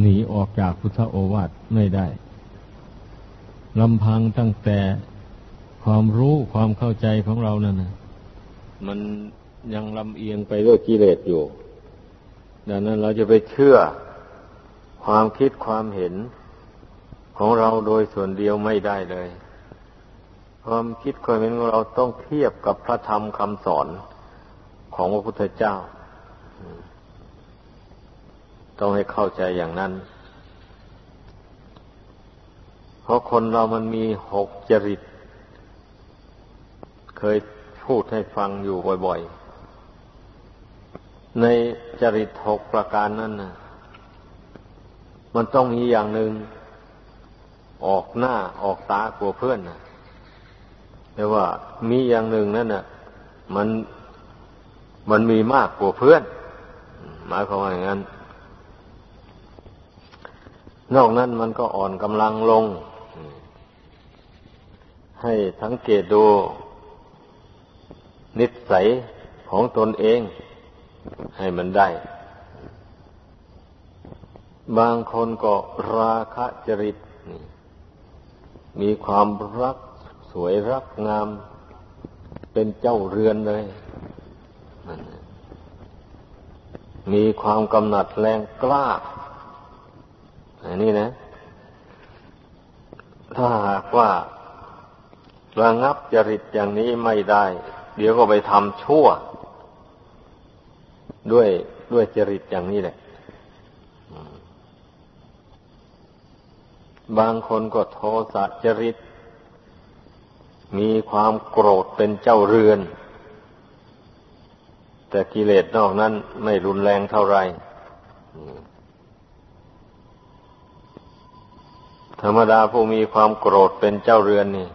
หนีออกจากพุทธโอวาทไม่ได้ลำพังตั้งแต่ความรู้ความเข้าใจของเรานั่นนะมันยังลำเอียงไปด้วยกิเลสอยู่ ดังนั้นเราจะไปเชื่อความคิดความเห็นของเราโดยส่วนเดียวไม่ได้เลย ความคิดความเห็นของเราต้องเทียบกับพระธรรมคำสอนของพระพุทธเจ้า ต้องให้เข้าใจอย่างนั้น เพราะคนเรามันมีหกจริต เคยพูดให้ฟังอยู่บ่อยๆ ในจริตหกประการนั้นนะมันต้องมีอย่างหนึ่งออกหน้าออกตากลัวเพื่อนนะแต่ว่ามีอย่างหนึ่งนั่นน่ะ มันมันมีมากกว่าเพื่อน หมายความว่าอย่างนั้น นอกนั้นมันก็อ่อนกำลังลง ให้สังเกตดู นิสัยของตนเอง ให้มันได้ บางคนก็ราคะจริต มีความรักสวยรักงาม เป็นเจ้าเรือนเลย มีความกำหนัดแรงกล้า อันนี้นะ ถ้าหากว่าระงับจริตอย่างนี้ไม่ได้ เดี๋ยวก็ไปทำชั่ว ด้วยด้วยจริตอย่างนี้แหละ บางคนก็โทสะจริต มีความโกรธเป็นเจ้าเรือน แต่กิเลสนอกนั้นไม่รุนแรงเท่าไหร่ ธรรมดาผู้มีความโกรธเป็นเจ้าเรือนนี่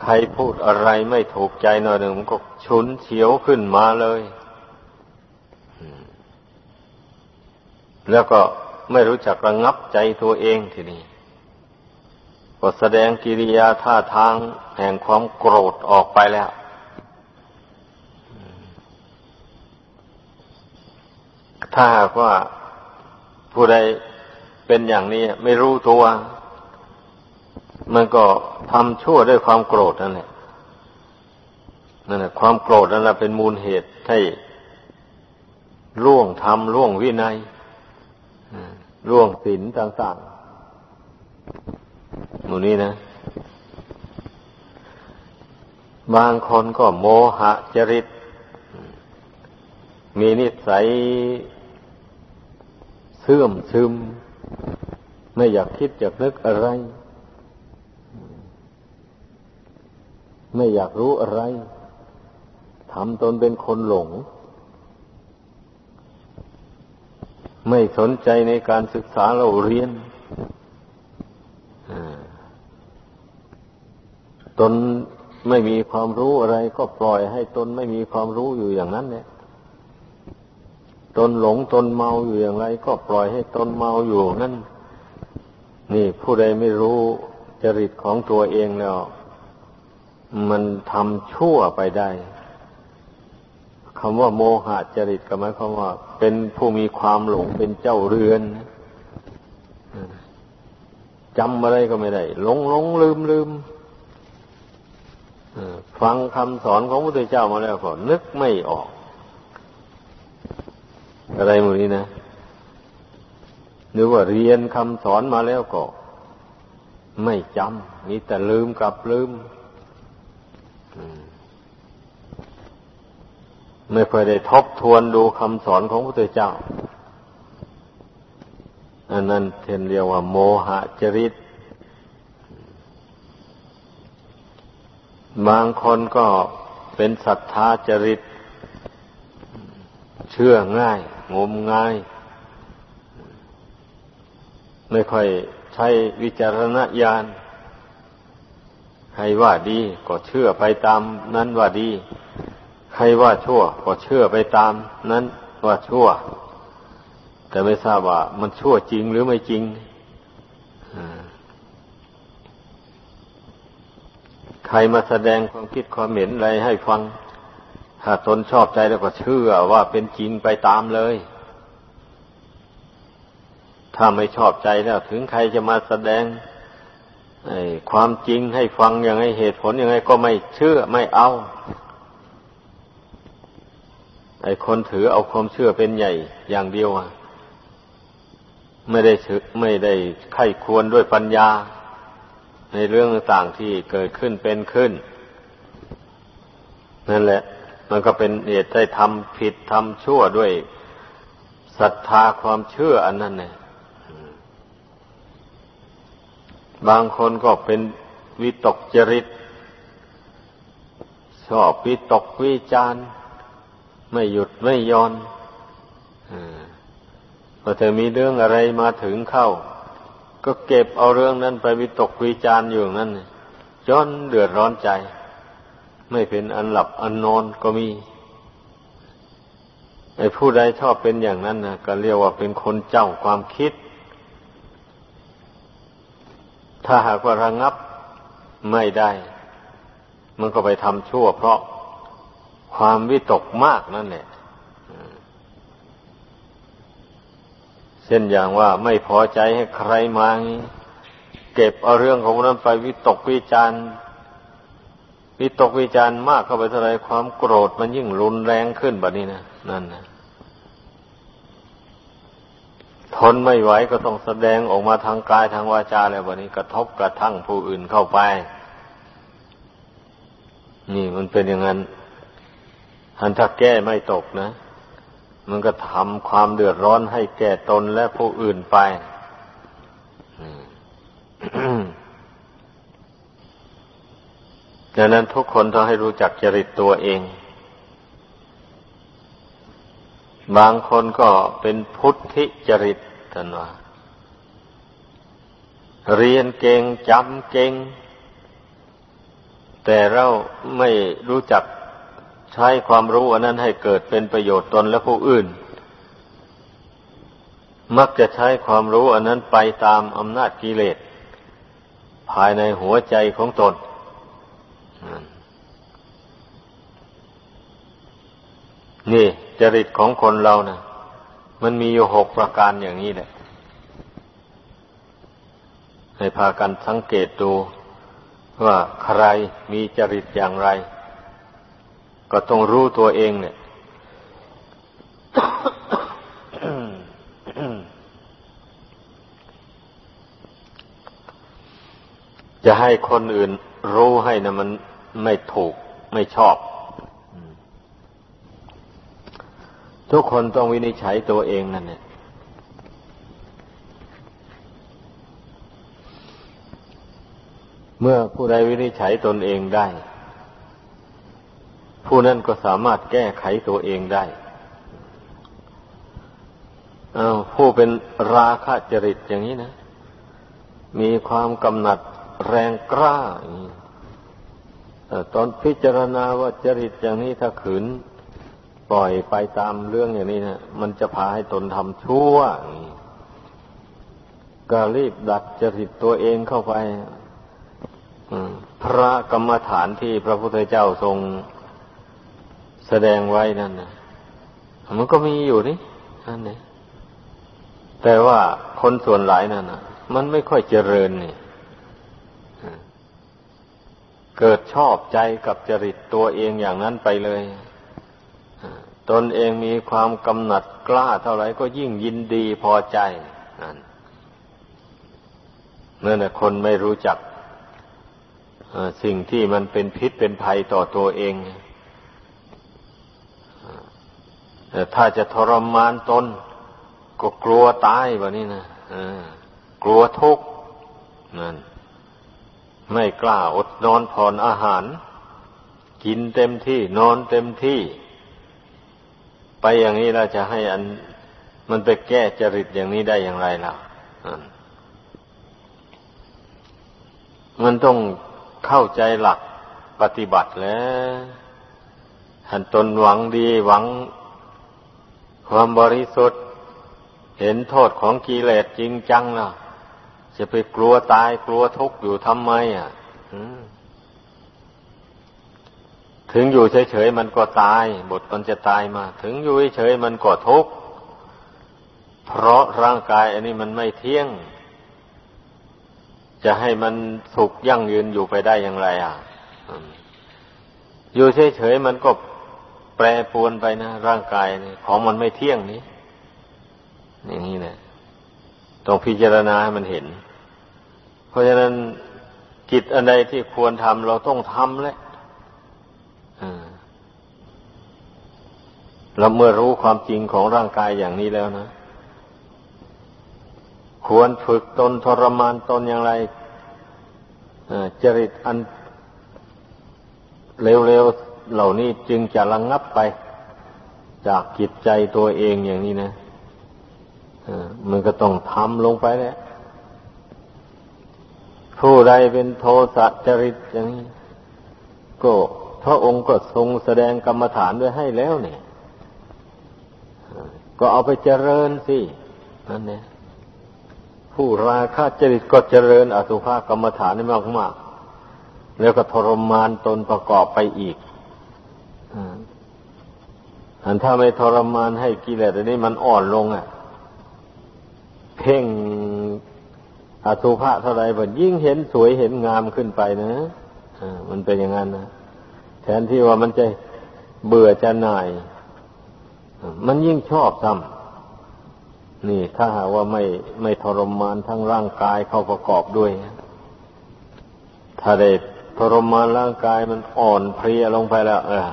ใครพูดอะไรไม่ถูกใจหน่อยหนึ่งมันก็ฉุนเฉียวขึ้นมาเลย แล้วก็ไม่รู้จักระงับใจตัวเองทีนี้ก็แสดงกิริยาท่าทางแห่งความโกรธออกไปแล้วถ้าหากว่าผู้ใดเป็นอย่างนี้ไม่รู้ตัว มันก็ทำชั่วด้วยความโกรธนั่นแหละนั่นแหละความโกรธนั่นแหละเป็นมูลเหตุให้ล่วงทำล่วงวินัยล่วงศีลต่างๆหมู่นี้นะ บางคนก็โมหะจริต มีนิสัยเสื่อมซึม ไม่อยากคิดอยากนึกอะไร ไม่อยากรู้อะไรทำตนเป็นคนหลง ไม่สนใจในการศึกษาเราเรียนตนไม่มีความรู้อะไรก็ปล่อยให้ตนไม่มีความรู้อยู่อย่างนั้นเนี่ย ตนหลงตนเมาอยู่อย่างไร ก็ปล่อยให้ตนเมาอยู่นั่น นี่ผู้ใดไม่รู้จริตของตัวเองแล้ว มันทำชั่วไปได้คำว่าโมหะจริตก็หมายความว่า เป็นผู้มีความหลงเป็นเจ้าเรือนจำอะไรก็ไม่ได้หลงหลงลืมลืมฟังคำสอนของพระพุทธเจ้ามาแล้วก็นึกไม่ออก อะไรหมดนี้นะหรือว่าเรียนคำสอนมาแล้วก็ ไม่จำมีแต่ลืมกับลืม ไม่เคยได้ทบทวนดูคำสอนของพระพุทธเจ้า อันนั้นเทนเรียกว่า โมหะจริต บางคนก็เป็นศรัทธาจริต เชื่อง่าย งมง่าย ไม่ค่อยใช้วิจารณญาณ ใครว่าดีก็เชื่อไปตามนั้นว่าดี ใครว่าชั่ว ก็เชื่อไปตามนั้นว่าชั่ว แต่ไม่ทราบว่า มันชั่วจริงหรือไม่จริงใครมาแสดงความคิดความเห็นอะไรให้ฟัง ถ้าตนชอบใจแล้วก็เชื่อว่าเป็นจริงไปตามเลย ถ้าไม่ชอบใจแล้วถึงใครจะมาแสดง ความจริงให้ฟังยังไงเหตุผลยังไงก็ไม่เชื่อไม่เอาไอ้คนถือเอาความเชื่อเป็นใหญ่อย่างเดียวอะไม่ได้ถือไม่ได้ไข้ควรด้วยปัญญา ในเรื่องต่างที่เกิดขึ้นเป็นขึ้น นั่นแหละ มันก็เป็นเหตุให้ทำผิดทำชั่วด้วยศรัทธาความเชื่ออันนั้นเนี่ย บางคนก็เป็นวิตกจริต ชอบวิตกวิจารไม่หยุดไม่ยอนพอเธอมีเรื่องอะไรมาถึงเข้า ก็เก็บเอาเรื่องนั้นไปวิตกวิจารอยู่นั่นจนเดือดร้อนใจ ไม่เป็นอันหลับอันนอนก็มีไอ้ผู้ใดชอบเป็นอย่างนั้นนะก็เรียกว่าเป็นคนเจ้าความคิด ถ้าหากว่าระงับไม่ได้ มันก็ไปทำชั่ว เพราะความวิตกมากนั่นแหละเช่นอย่างว่าไม่พอใจให้ใครมาเก็บเอาเรื่องของนั้นไปวิตกวิจารวิตกวิจารมากเข้าไปเท่าไรความโกรธมันยิ่งรุนแรงขึ้นแบบนี้นะนั่นนะ ทนไม่ไหวก็ต้องแสดงออกมาทางกายทางวาจาแล้ววันนี้กระทบกระทั่งผู้อื่นเข้าไป นี่มันเป็นอย่างนั้นอันถ้าแก้ไม่ตกนะ มันก็ทำความเดือดร้อนให้แก่ตนและผู้อื่นไปดังนั้นทุกคนต้องให้รู้จักจริตตัวเอง บางคนก็เป็นพุทธิจริต ท่านว่าเรียนเก่งจำเก่ง แต่เราไม่รู้จักใช้ความรู้อันนั้นให้เกิดเป็นประโยชน์ตนและผู้อื่น มักจะใช้ความรู้อันนั้นไปตามอำนาจกิเลส ภายในหัวใจของตน นี่จริตของคนเรานะ่ะ มันมีอยู่หกประการอย่างนี้แหละ ให้พากันสังเกตดู ว่าใครมีจริตอย่างไร ก็ต้องรู้ตัวเองเนี่ย จะให้คนอื่นรู้ให้นะมันไม่ถูกไม่ชอบ ทุกคนต้องวินิจฉัยตัวเองนั่นเนี่ยเมื่อผู้ใดวินิจฉัยตนเองได้ ผู้นั้นก็สามารถแก้ไขตัวเองได้ผู้เป็นราคะจริตอย่างนี้นะ มีความกำหนัดแรงกล้าตอนพิจารณาว่าจริตอย่างนี้ถ้าขืน ปล่อยไปตามเรื่องอย่างนี้นะมันจะพาให้ตนทำชั่วก็รีบดัดจริตตัวเองเข้าไปพระกรรมฐานที่พระพุทธเจ้าทรงแสดงไว้นั่นนะมันก็มีอยู่นี่นั่นเองแต่ว่าคนส่วนหลายนั่นนะมันไม่ค่อยเจริญนี่เกิดชอบใจกับจริตตัวเองอย่างนั้นไปเลย ตนเองมีความกำหนัดกล้าเท่าไหร่ก็ยิ่งยินดีพอใจนั่นเมื่อนะคนไม่รู้จักสิ่งที่มันเป็นพิษเป็นภัยต่อตัวเองแต่ถ้าจะทรมานตนก็กลัวตายแบบนี้นะกลัวทุกข์นั่นไม่กล้าอดนอนผ่อนอาหาร กินเต็มที่นอนเต็มที่ ไปอย่างนี้เราจะให้อัน มันไปแก้จริตอย่างนี้ได้อย่างไรล่ะมันต้องเข้าใจหลักปฏิบัติแล้วหันตนหวังดีหวัง ความบริสุทธิ์ เห็นโทษของกิเลสจริงจังล่ะ จะไปกลัวตายกลัวทุกข์อยู่ทำไมอะ ถึงอยู่เฉยๆมันก็ตาย บทมันจะตายมา ถึงอยู่เฉยๆมันก็ทุกข์เพราะร่างกายอันนี้มันไม่เที่ยง จะให้มันสุขยั่งยืนอยู่ไปได้อย่างไรอะอยู่เฉยๆมันก็แปรปรวนไปนะร่างกายนี่ของมันไม่เที่ยงนี้อย่างนี้นะต้องพิจารณาให้มันเห็น เพราะฉะนั้นกิจอันใดที่ควรทำเราต้องทำแหละ เราเมื่อรู้ความจริงของร่างกายอย่างนี้แล้วนะ ควรฝึกตนทรมานตนอย่างไรจริตอันเร็วๆเหล่านี้จึงจะระงงับไป จากจิตใจตัวเองอย่างนี้นะมันก็ต้องทำลงไปแหละผู้ใดเป็นโทสะจริตอย่างนี้ก็ พระองค์ก็ทรงแสดงกรรมฐานด้วยให้แล้วเนี่ย ก็เอาไปเจริญสิ นั่นเนี่ย ผู้ราคะจริตก็เจริญอสุภกรรมฐานมากมาก แล้วก็ทรมานตนประกอบไปอีกอันถ้าไม่ทรมานให้กิเลสอันนี้มันอ่อนลงอะ เพ่งอสุภะเท่าไรมันยิ่งเห็นสวยเห็นงามขึ้นไปนะอ่ามันเป็นอย่างนั้นนะ แทนที่ว่ามันจะเบื่อจะหน่าย มันยิ่งชอบซ้ำนี่ถ้าหากว่าไม่ไม่ทรมานทั้งร่างกายเข้าประกอบด้วย ถ้าได้ทรมานร่างกายมันอ่อนเพลียลงไปแล้ว เออ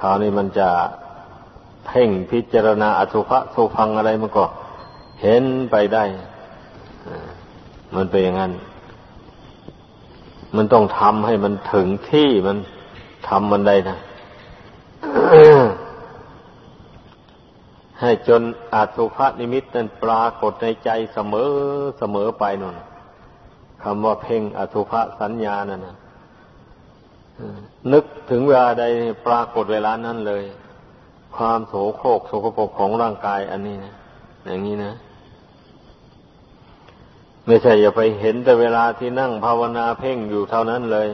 คราวนี้มันจะเพ่งพิจารณาอสุภะสุพังอะไรมันก็ เห็นไปได้มันเป็นอย่างนั้น มันต้องทำให้มันถึงที่มัน ทำมันได้นะให้จนอาสุภนิมิตนั้นปรากฏในใจเสมอเสมอไปนนคำว่าเพ่งอสุภสัญญานั่นนะนึกถึงเวลาใดปรากฏเวลานั้นเลย ความโสโครกโสโครกของร่างกายอันนี้นะอย่างนี้นะ ไม่ใช่อย่าไปเห็นแต่เวลาที่นั่งภาวนาเพ่งอยู่เท่านั้นเลย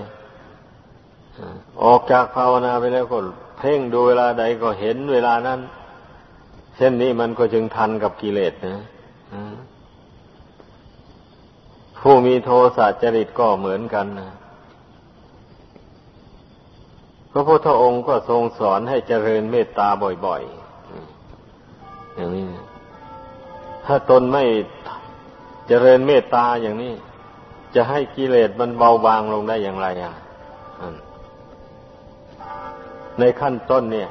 ออกจากภาวนาไปแล้วก็เพ่งดูเวลาใดก็เห็นเวลานั้น เช่นนี้มันก็จึงทันกับกิเลสนะผู้มีโทสะจริตก็เหมือนกันนะพระพุทธองค์ก็ทรงสอนให้เจริญเมตตาบ่อยๆ อย่างนี้ ถ้าตนไม่เจริญเมตตาอย่างนี้ จะให้กิเลสมันเบาบางลงได้อย่างไรอะ ในขั้นต้นเนี่ย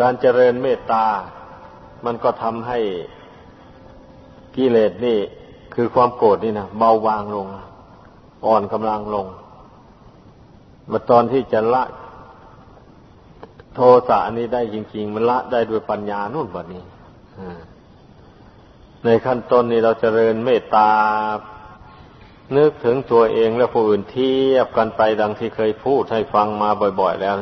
การเจริญเมตตา มันก็ทำให้กิเลสนี่คือความโกรธนี่นะเบาบางลง อ่อนกำลังลงมาตอนที่จะละโทสะนี้ได้จริง ๆ มันละได้ด้วยปัญญานู่นแบบนี้ในขั้นต้นนี้เราจเจริญเมตตา นึกถึงตัวเองและผู้อื่นเทียบกันไปดังที่เคยพูดให้ฟังมาบ่อย ๆ แล้ว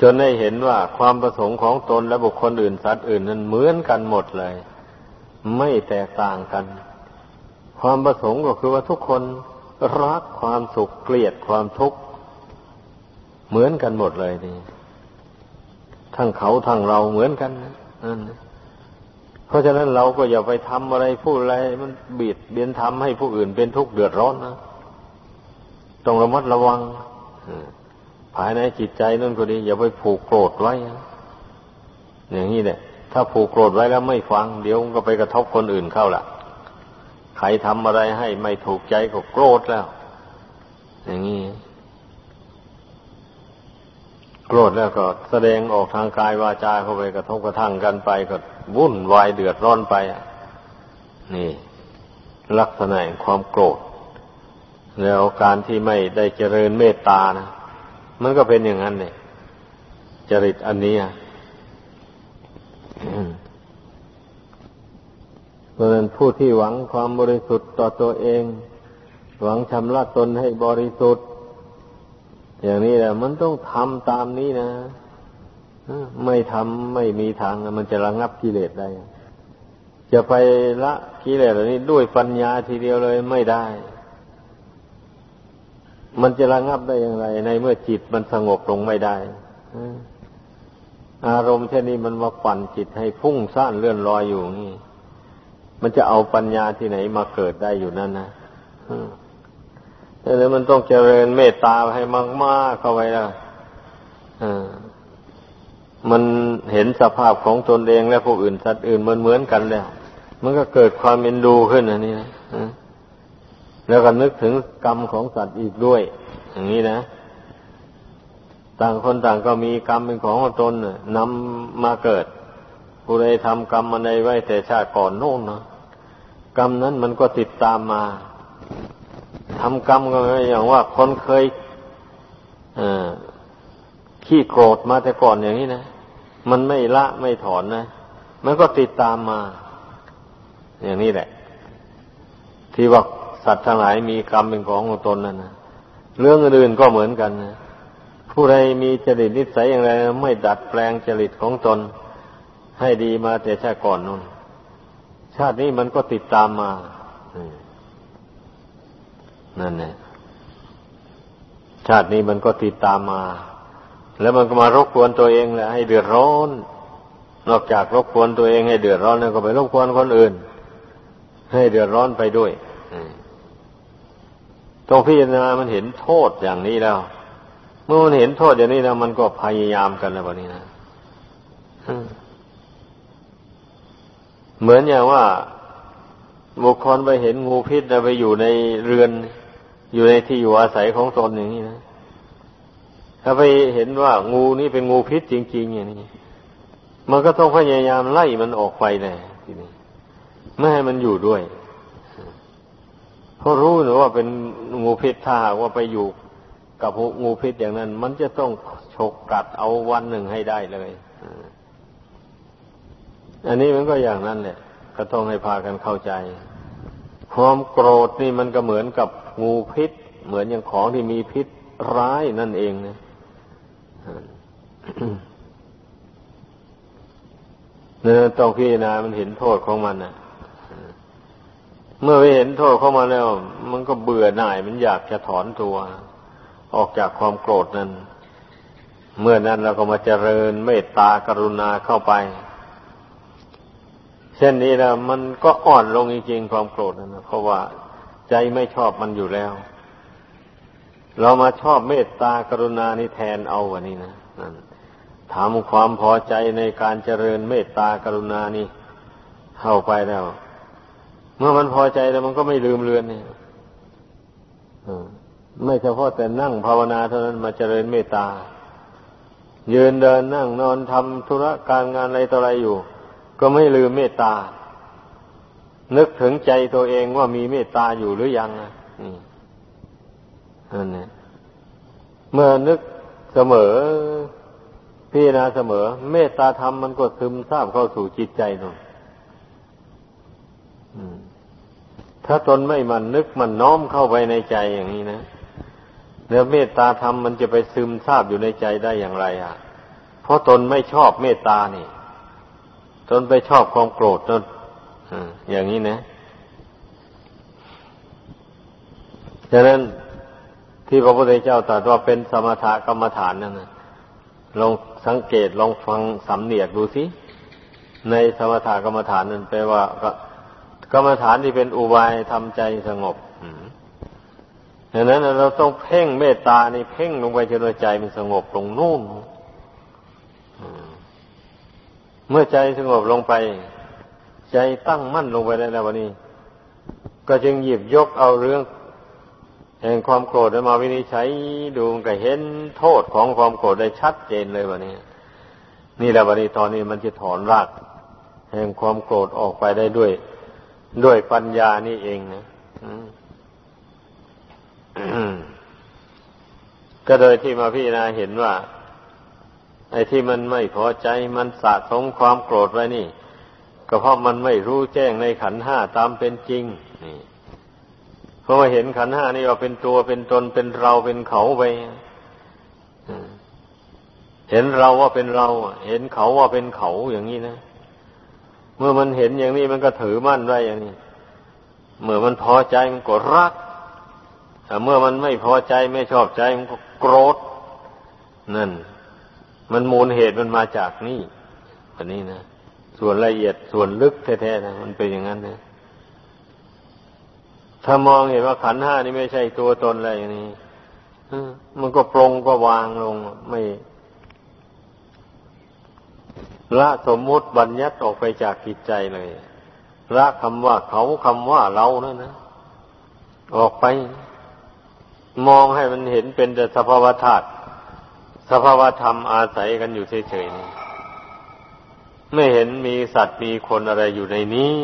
จนได้เห็นว่าความประสงค์ของตนและบุคคลอื่นสัตว์อื่นนั้นเหมือนกันหมดเลย ไม่แตกต่างกัน ความประสงค์ก็คือว่าทุกคนรักความสุขเกลียดความทุกข์เหมือนกันหมดเลยนี่ทั้งเขาทั้งเราเหมือนกันนะนั่น เพราะฉะนั้นเราก็อย่าไปทำอะไรพูดอะไร มันบีดเบียนทำให้ผู้อื่นเป็นทุกข์เดือดร้อนนะต้องระมัดระวังภายในจิตใจนั่นก็ดี อย่าไปผูกโกรธไว้อย่างนี้เนี่ยถ้าผูกโกรธไว้แล้วไม่ฟัง เดี๋ยวก็ไปกระทบคนอื่นเข้าละใครทำอะไรให้ไม่ถูกใจก็โกรธแล้ว อย่างนี้โกรธแล้วก็แสดงออกทางกายวาจาเข้าไปกระทบกระทั่งกันไปก็ วุ่นวายเดือดร้อนไปนี่ ลักษณะความโกรธ แล้วการที่ไม่ได้เจริญเมตตานะมันก็เป็นอย่างนั้นเนี่ยจริตอันนี้เพราะนั้นผู้ที่หวังความบริสุทธิ์ต่อตัวเอง หวังชำระตนให้บริสุทธิ์ อย่างนี้แหละมันต้องทำตามนี้นะ ไม่ทำไม่มีทางมันจะระงับกิเลสได้ จะไปละกิเลสเหล่านี้ด้วยปัญญาทีเดียวเลยไม่ได้ มันจะระงับได้อย่างไร ในเมื่อจิตมันสงบลงไม่ได้อารมณ์เช่นนี้มันมาปั่นจิตให้พุ่งซ่านเลื่อนลอยอยู่นี่ มันจะเอาปัญญาที่ไหนมาเกิดได้อยู่นั่นนะดังนั้นมันต้องเจริญเมตตาให้มากๆเข้าไว้แล้ว มันเห็นสภาพของตนเองและผู้อื่นสัตว์อื่นเหมือนเหมือนกันแล้ว มันก็เกิดความเอ็นดูขึ้นอันนี้นะแล้วก็นึกถึงกรรมของสัตว์อีกด้วย อย่างนี้นะ ต่างคนต่างก็มีกรรมเป็นของตนนำมาเกิด ผู้ใดทำกรรมมาในไว้แต่ชาติก่อนโน่นนะกรรมนั้นมันก็ติดตามมาทำกรรมก็อย่างว่าคนเคยขี้โกรธมาแต่ก่อนอย่างนี้นะ มันไม่ละไม่ถอนนะ มันก็ติดตามมา อย่างนี้แหละ ที่ว่าสัตว์ทั้งหลายมีกรรมเป็นของของตนนั่นนะเรื่องอื่นก็เหมือนกันนะผู้ใดมีจริตนิสัยอย่างไรไม่ดัดแปลงจริตของตน ให้ดีมาแต่ชาติก่อนนู่นชาตินี้มันก็ติดตามมานั่นแหละชาตินี้มันก็ติดตามมา แล้วมันก็มารบกวนตัวเองแหละให้เดือดร้อน นอกจากรบกวนตัวเองให้เดือดร้อนแล้วก็ไปรบกวนคนอื่น ให้เดือดร้อนไปด้วยตรงพิจารณามันเห็นโทษอย่างนี้แล้ว เมื่อมันเห็นโทษอย่างนี้แล้ว มันก็พยายามกันแล้ววันนี้นะเหมือนอย่างว่าบุคคลไปเห็นงูพิษแล้วไปอยู่ในเรือน อยู่ในที่อยู่อาศัยของตนอย่างนี้นะ ถ้าไปเห็นว่างูนี่เป็นงูพิษจริง ๆ อย่างนี้มันก็ต้องพยายามไล่มันออกไปเลยทีนี้ไม่ให้มันอยู่ด้วยเพราะรู้หรือว่าเป็นงูพิษถ้าว่าไปอยู่กับงูพิษอย่างนั้น มันจะต้องฉกกัดเอาวันหนึ่งให้ได้เลยอันนี้มันก็อย่างนั้นแหละก็ต้องให้พากันเข้าใจ ความโกรธนี่มันก็เหมือนกับงูพิษ เหมือนอย่างของที่มีพิษร้ายนั่นเองนะ เนี่ยต้องพิจารณามันเห็นโทษของมันนะเมื่อไปเห็นโทษของมันแล้ว มันก็เบื่อหน่าย มันอยากจะถอนตัว ออกจากความโกรธนั้น เมื่อนั้นเราก็มาเจริญเมตตากรุณาเข้าไป เช่นนี้นะมันก็อ่อนลงจริงๆความโกรธนะเพราะว่าใจไม่ชอบมันอยู่แล้ว เรามาชอบเมตตากรุณานี่แทนเอาวันนี้นะนั่นทำความพอใจในการเจริญเมตตากรุณานี่เข้าไปแล้ว เมื่อมันพอใจแล้วมันก็ไม่ลืมเลือนเนี่ยไม่เฉพาะแต่นั่งภาวนาเท่านั้นมาเจริญเมตตา ยืนเดินนั่งนอนทำธุระการงานอะไรต่ออะไรอยู่ ก็ไม่ลืมเมตตา นึกถึงใจตัวเองว่ามีเมตตาอยู่หรือยังอ่ นั่นเนี่ยเมื่อนึกเสมอพิจารณาเสมอ เมตตาธรรมมันก็ซึมซาบเข้าสู่จิตใจนนถ้าตนไม่มันนึกมันน้อมเข้าไปในใจอย่างนี้นะแล้วเมตตาธรรมมันจะไปซึมซาบอยู่ในใจได้อย่างไร อะ เพราะตนไม่ชอบเมตตานี่ ตนไปชอบความโกรธตนอย่างนี้นะฉะนั้น ที่พระพุทธเจ้าตรัสว่าเป็นสมถกรรมฐานนั่นนะลองสังเกตลองฟังสำเนียกดูสิในสมถกรรมฐานนั้นแปลว่ากรรมฐานที่เป็นอุบายทำใจสงบดังนั้นเราต้องเพ่งเมตตานี่เพ่งลงไปจนใจมันสงบลงนู่นเมื่อใจสงบลงไป ใจตั้งมั่นลงไปได้แล้ววันนี้ ก็จึงหยิบยกเอาเรื่อง แห่งความโกรธมาวินิจฉัยดูก็เห็นโทษของความโกรธได้ชัดเจนเลยวันนี้ นี่แหละวันนี้ตอนนี้มันจะถอนราก แห่งความโกรธออกไปได้ด้วย ด้วยปัญญานี่เองนะก็โดยที่มาพี่นาเห็นว่า ไอ้ที่มันไม่พอใจมันสะสมความโกรธไว้นี่ ก็เพราะมันไม่รู้แจ้งในขันห้าตามเป็นจริง นี่ ราะว่าเห็นขันห้านี่ว่าเป็นตัวเป็นตนเป็นเราเป็นเขาไปเห็นเราว่าเป็นเรา เห็นเขาว่าเป็นเขาอย่างนี้นะ เมื่อมันเห็นอย่างนี้มันก็ถือมั่นไว้อย่างนี้ เมื่อมันพอใจมันก็รักแต่เมื่อมันไม่พอใจไม่ชอบใจมันก็โกรธนั่น มันมูลเหตุมันมาจากนี่อันนี้นะส่วนละเอียดส่วนลึกแท้ๆนะมันเป็นอย่างนั้นนะ ถ้ามองเห็นว่าขันห้านี่ไม่ใช่ตัวตนอะไรอย่างนี้มันก็ปรงก็วางลงไม่ละสมมุติบัญญัติออกไปจากจิตใจเลยละคำว่าเขาคำว่าเรานั่นนะออกไป มองให้มันเห็นเป็นแต่สภาวธาตุสภาวธรรมอาศัยกันอยู่เฉยๆไม่เห็นมีสัตว์มีคนอะไรอยู่ในนี้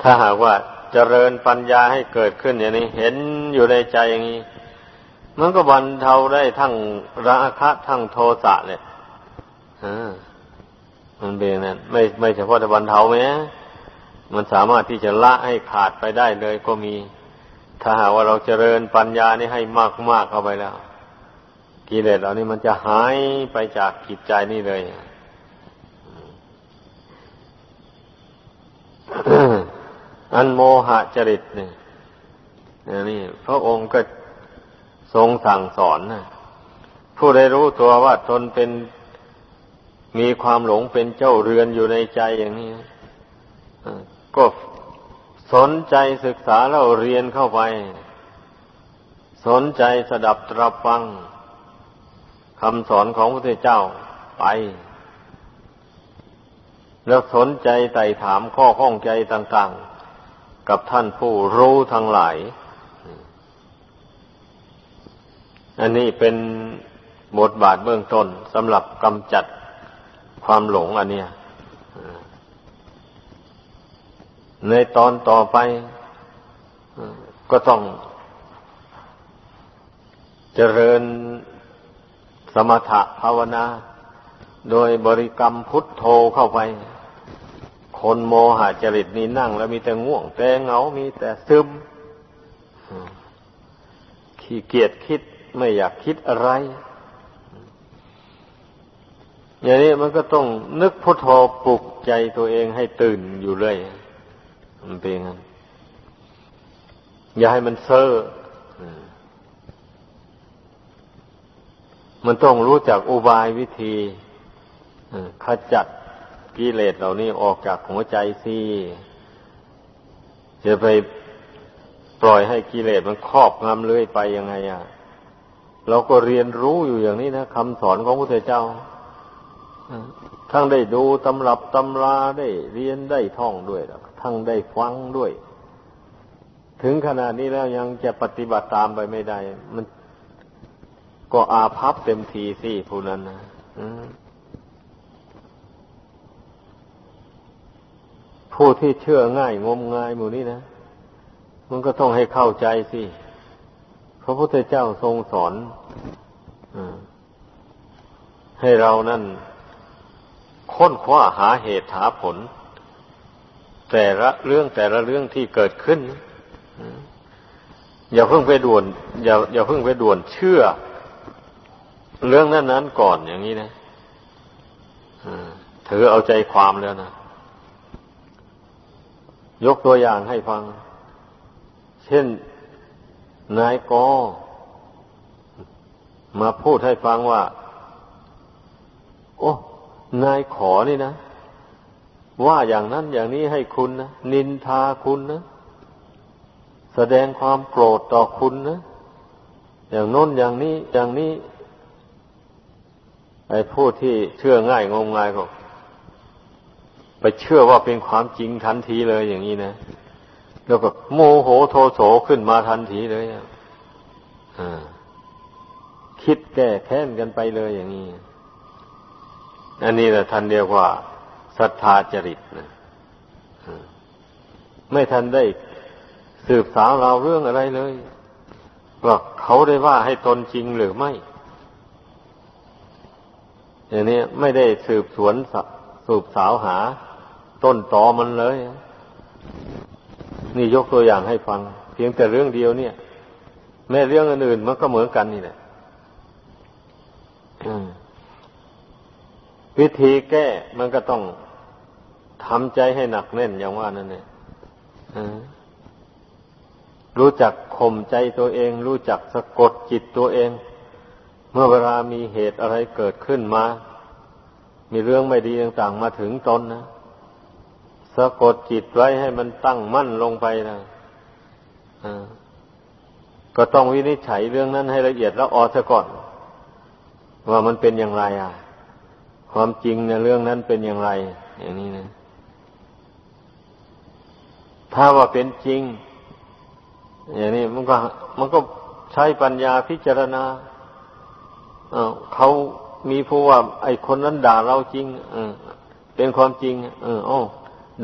ถ้าหากว่าเจริญปัญญาให้เกิดขึ้นอย่างนี้ เห็นอยู่ในใจอย่างนี้ มันก็บรรเทาได้ทั้งราคะทั้งโทสะเลยมันเป็นนั่นไม่ไม่เฉพาะแต่บรรเทาไหมมันสามารถที่จะละให้ขาดไปได้เลยก็มี ถ้าหากว่าเราเจริญปัญญานี่ให้มากมากเข้าไปแล้ว กิเลสเหล่านี้มันจะหายไปจากจิตใจนี่เลยอั อันโมหะจริตเนี่ยนี่พระองค์ก็ทรงสั่งสอนนะผู้ได้รู้ตัวว่าตนเป็นมีความหลงเป็นเจ้าเรือนอยู่ในใจอย่างนี้ก็สนใจศึกษาแล้วเรียนเข้าไป สนใจสดับตรับฟังคำสอนของพระพุทธเจ้าไป แล้วสนใจไต่ถามข้อข้องใจต่างๆ กับท่านผู้รู้ทั้งหลาย อันนี้เป็นบทบาทเบื้องต้นสำหรับกำจัดความหลงอันเนี้ยในตอนต่อไปก็ต้องเจริญสมถะภาวนา โดยบริกรรมพุทโธเข้าไป คนโมหะจริตนี่นั่ง แล้วมีแต่ง่วงแต่เหงา มีแต่ซึมขี้เกียจคิดไม่อยากคิดอะไร อย่างนี้มันก็ต้องนึกพุทโธปลุกใจตัวเองให้ตื่นอยู่เลยมันเป็นงั้นอย่าให้มันเซ่อมันต้องรู้จักอุบายวิธีขจัด กิเลสเหล่านี้ออกจากหัวใจสิจะไปปล่อยให้กิเลสมันครอบงำเลื่อยไปยังไงอะเราก็เรียนรู้อยู่อย่างนี้นะคำสอนของพระพุทธเจ้าทั้งได้ดูตำรับตำราได้เรียนได้ท่องด้วยทั้งได้ฟังด้วย ถึงขนาดนี้แล้วยังจะปฏิบัติตามไปไม่ได้ มันก็อาภัพเต็มทีสิผู้นั้นนะ ผู้ที่เชื่อง่ายงมงายหมู่นี้นะ มันก็ต้องให้เข้าใจสิพระพุทธเจ้าทรงสอนอให้เรานั่น ค้นคว้าหาเหตุหาผล แต่ละเรื่องแต่ละเรื่องที่เกิดขึ้น อย่าเพิ่งไปด่วน อย่าอย่าเพิ่งไปด่วนเชื่อ เรื่องนั้นนั้นก่อนอย่างนี้นะถือเอาใจความแล้วนะ ยกตัวอย่างให้ฟัง เช่น นายกมาพูดให้ฟังว่า โอ้นายขอนี่นะ ว่าอย่างนั้นอย่างนี้ให้คุณนะ นินทาคุณนะ แสดงความโกรธต่อคุณนะ อย่างโน้นอย่างนี้ อย่างนี้ ไอ้ผู้ที่เชื่อง่ายงมงายก็ ไปเชื่อว่าเป็นความจริงทันทีเลยอย่างนี้นะแล้วก็โมโหโทโสขึ้นมาทันทีเลยอ่าคิดแก้แค้นกันไปเลยอย่างนี้ อันนี้แหละท่านเรียกว่าศรัทธาจริตนะไม่ทันได้สืบสาวเราเรื่องอะไรเลยว่าเขาได้ว่าให้ตนจริงหรือไม่ อย่างนี้ไม่ได้สืบสวนสืบสาวหา ต้นตอมันเลย นี่ยกตัวอย่างให้ฟัง เพียงแต่เรื่องเดียวเนี่ย แม้เรื่องอื่นมันก็เหมือนกันนี่แหละวิธีแก้มันก็ต้องทำใจให้หนักแน่นอย่างว่านั่นเนี่ยรู้จักข่มใจตัวเอง รู้จักสะกดจิตตัวเอง เมื่อเวลามีเหตุอะไรเกิดขึ้นมา มีเรื่องไม่ดีต่างๆมาถึงตนนะ สะกดจิตไว้ให้มันตั้งมั่นลงไปนะก็ต้องวินิจฉัยเรื่องนั้นให้ละเอียดแล้วออซะก่อน ว่ามันเป็นอย่างไรอะ ความจริงในเรื่องนั้นเป็นอย่างไร อย่างนี้นะ ถ้าว่าเป็นจริง อย่างนี้มันก็ มันก็ใช้ปัญญาพิจารณาเขามีผู้ว่า ไอ้คนนั้นด่าเราจริงเเป็นความจริง เออโอ้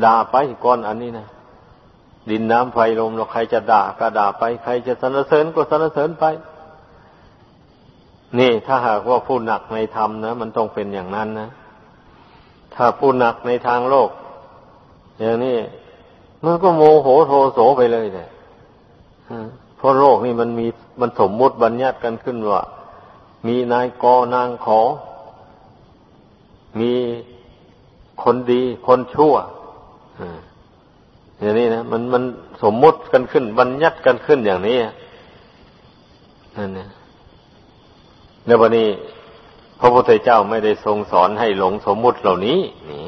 ด่าไปก่อนอันนี้นะดินน้ำไฟลมเราใครจะด่าก็ด่าไป ใครจะสรรเสริญก็สรรเสริญไป นี่ถ้าหากว่าผู้หนักในธรรมนะมันต้องเป็นอย่างนั้นนะถ้าผู้หนักในทางโลก อย่างนี้มันก็โมโหโทโสไปเลยเลยเพราะโลกนี่มันมีมันสมมุติบัญญัติกันขึ้นว่า มีนายกนางขอ มีคนดีคนชั่ว อย่างนี้นะมันมันสมมุติกันขึ้น บัญญัติกันขึ้นอย่างนี้นั่นเนี่ยแล้ววันนี้ พระพุทธเจ้าไม่ได้ทรงสอนให้หลงสมมุติเหล่านี้นี่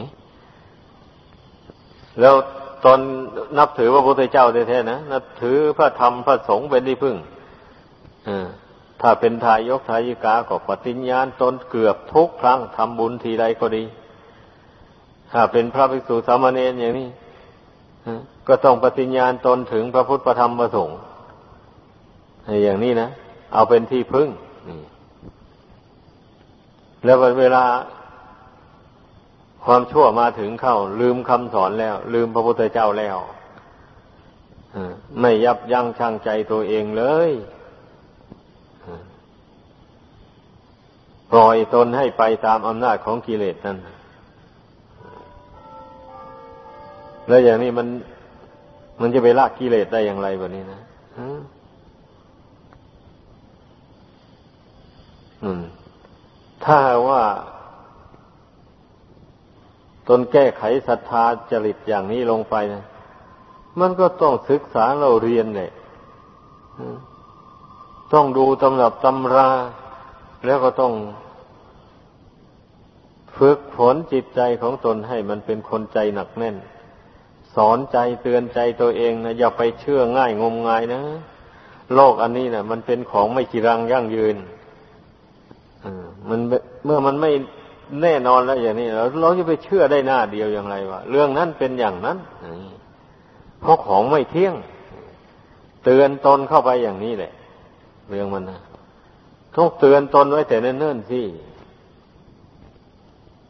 แล้วตอนนับถือพระพุทธเจ้าแท้ๆนะนับถือพระธรรมพระสงฆ์เป็นที่พึ่งถ้าเป็นทายกทายิกาก็ปฏิญญาณตนเกือบทุกครั้งทำบุญทีใดก็ดี ถ้าเป็นพระภิกษุสามเณรอย่างนี้ก็ต้องปฏิญญาณตนถึงพระพุทธธรรมประสงค์อย่างนี้นะ เอาเป็นที่พึ่งแล้วเวลาความชั่วมาถึงเข้า ลืมคำสอนแล้ว ลืมพระพุทธเจ้าแล้วไม่ยับยั้งชั่งใจตัวเองเลยปล่อยตนให้ไปตามอำนาจของกิเลสนั่น แล้วอย่างนี้มันมันจะไปละกิเลสได้อย่างไรแบบนี้นะถ้าว่า ตนแก้ไขศรัทธาจริตอย่างนี้ลงไปนะมันก็ต้องศึกษาเราเรียนเลยต้องดูตำรับตำรา แล้วก็ต้องฝึกฝนจิตใจของตนให้มันเป็นคนใจหนักแน่น สอนใจเตือนใจตัวเองนะอย่าไปเชื่อง่ายงมงายนะโลกอันนี้นะมันเป็นของไม่จีรังยั่งยืนมันเมื่อมันไม่แน่นอนแล้วอย่างนี้เราเราจะไปเชื่อได้หน้าเดียวอย่างไรวะเรื่องนั้นเป็นอย่างนั้นเพราะของไม่เที่ยง เตือนตนเข้าไปอย่างนี้แหละ เรื่องมันนะต้องเตือนตนไว้แต่เนิ่นๆสิ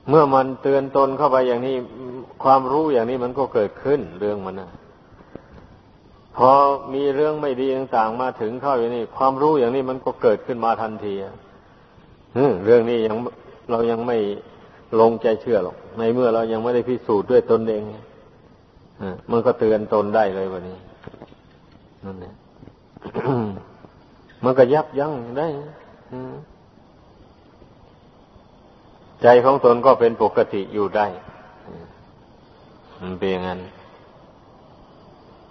เมื่อมันเตือนตนเข้าไปอย่างนี้ ความรู้อย่างนี้มันก็เกิดขึ้นเรื่องมันนะพอมีเรื่องไม่ดีต่างๆมาถึงเข้าอย่างนี้ ความรู้อย่างนี้มันก็เกิดขึ้นมาทันทีเรื่องนี้ยังเรายังไม่ลงใจเชื่อหรอก ในเมื่อเรายังไม่ได้พิสูจน์ด้วยตนเองมันก็เตือนตนได้เลยวันนี้นั่นแหละมันก็ยับยั้งได้ ใจของตนก็เป็นปกติอยู่ได้มันเป็นอย่างนั้น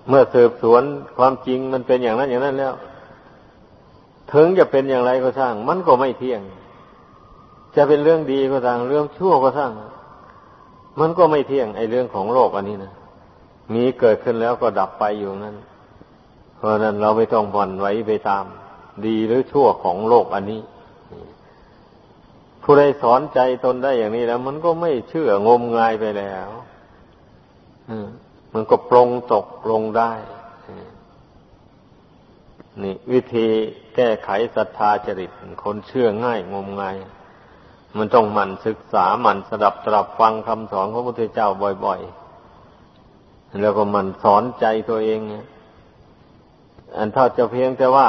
เมื่อสืบสวนความจริงมันเป็นอย่างนั้นอย่างนั้นแล้ว ถึงจะเป็นอย่างไรก็สร้าง มันก็ไม่เที่ยง จะเป็นเรื่องดีก็ตามเรื่องชั่วก็สร้าง มันก็ไม่เที่ยงไอ้เรื่องของโลกอันนี้นะมีเกิดขึ้นแล้วก็ดับไปอยู่นั้น เพราะนั้นเราไม่ต้องหวั่นไหวไปตาม ดีหรือชั่วของโลกอันนี้ ผู้ใดสอนใจตนได้อย่างนี้แล้ว มันก็ไม่เชื่องมงายไปแล้วมันก็ปรงตกลงได้ นี่ วิธีแก้ไขศรัทธาจริต คนเชื่อง่ายงมงาย มันต้องหมั่นศึกษาหมั่นสดับตรับฟังคำสอนของพระพุทธเจ้าบ่อย ๆ แล้วก็มันสอนใจตัวเองอันถ้าจะเพียงแต่ว่า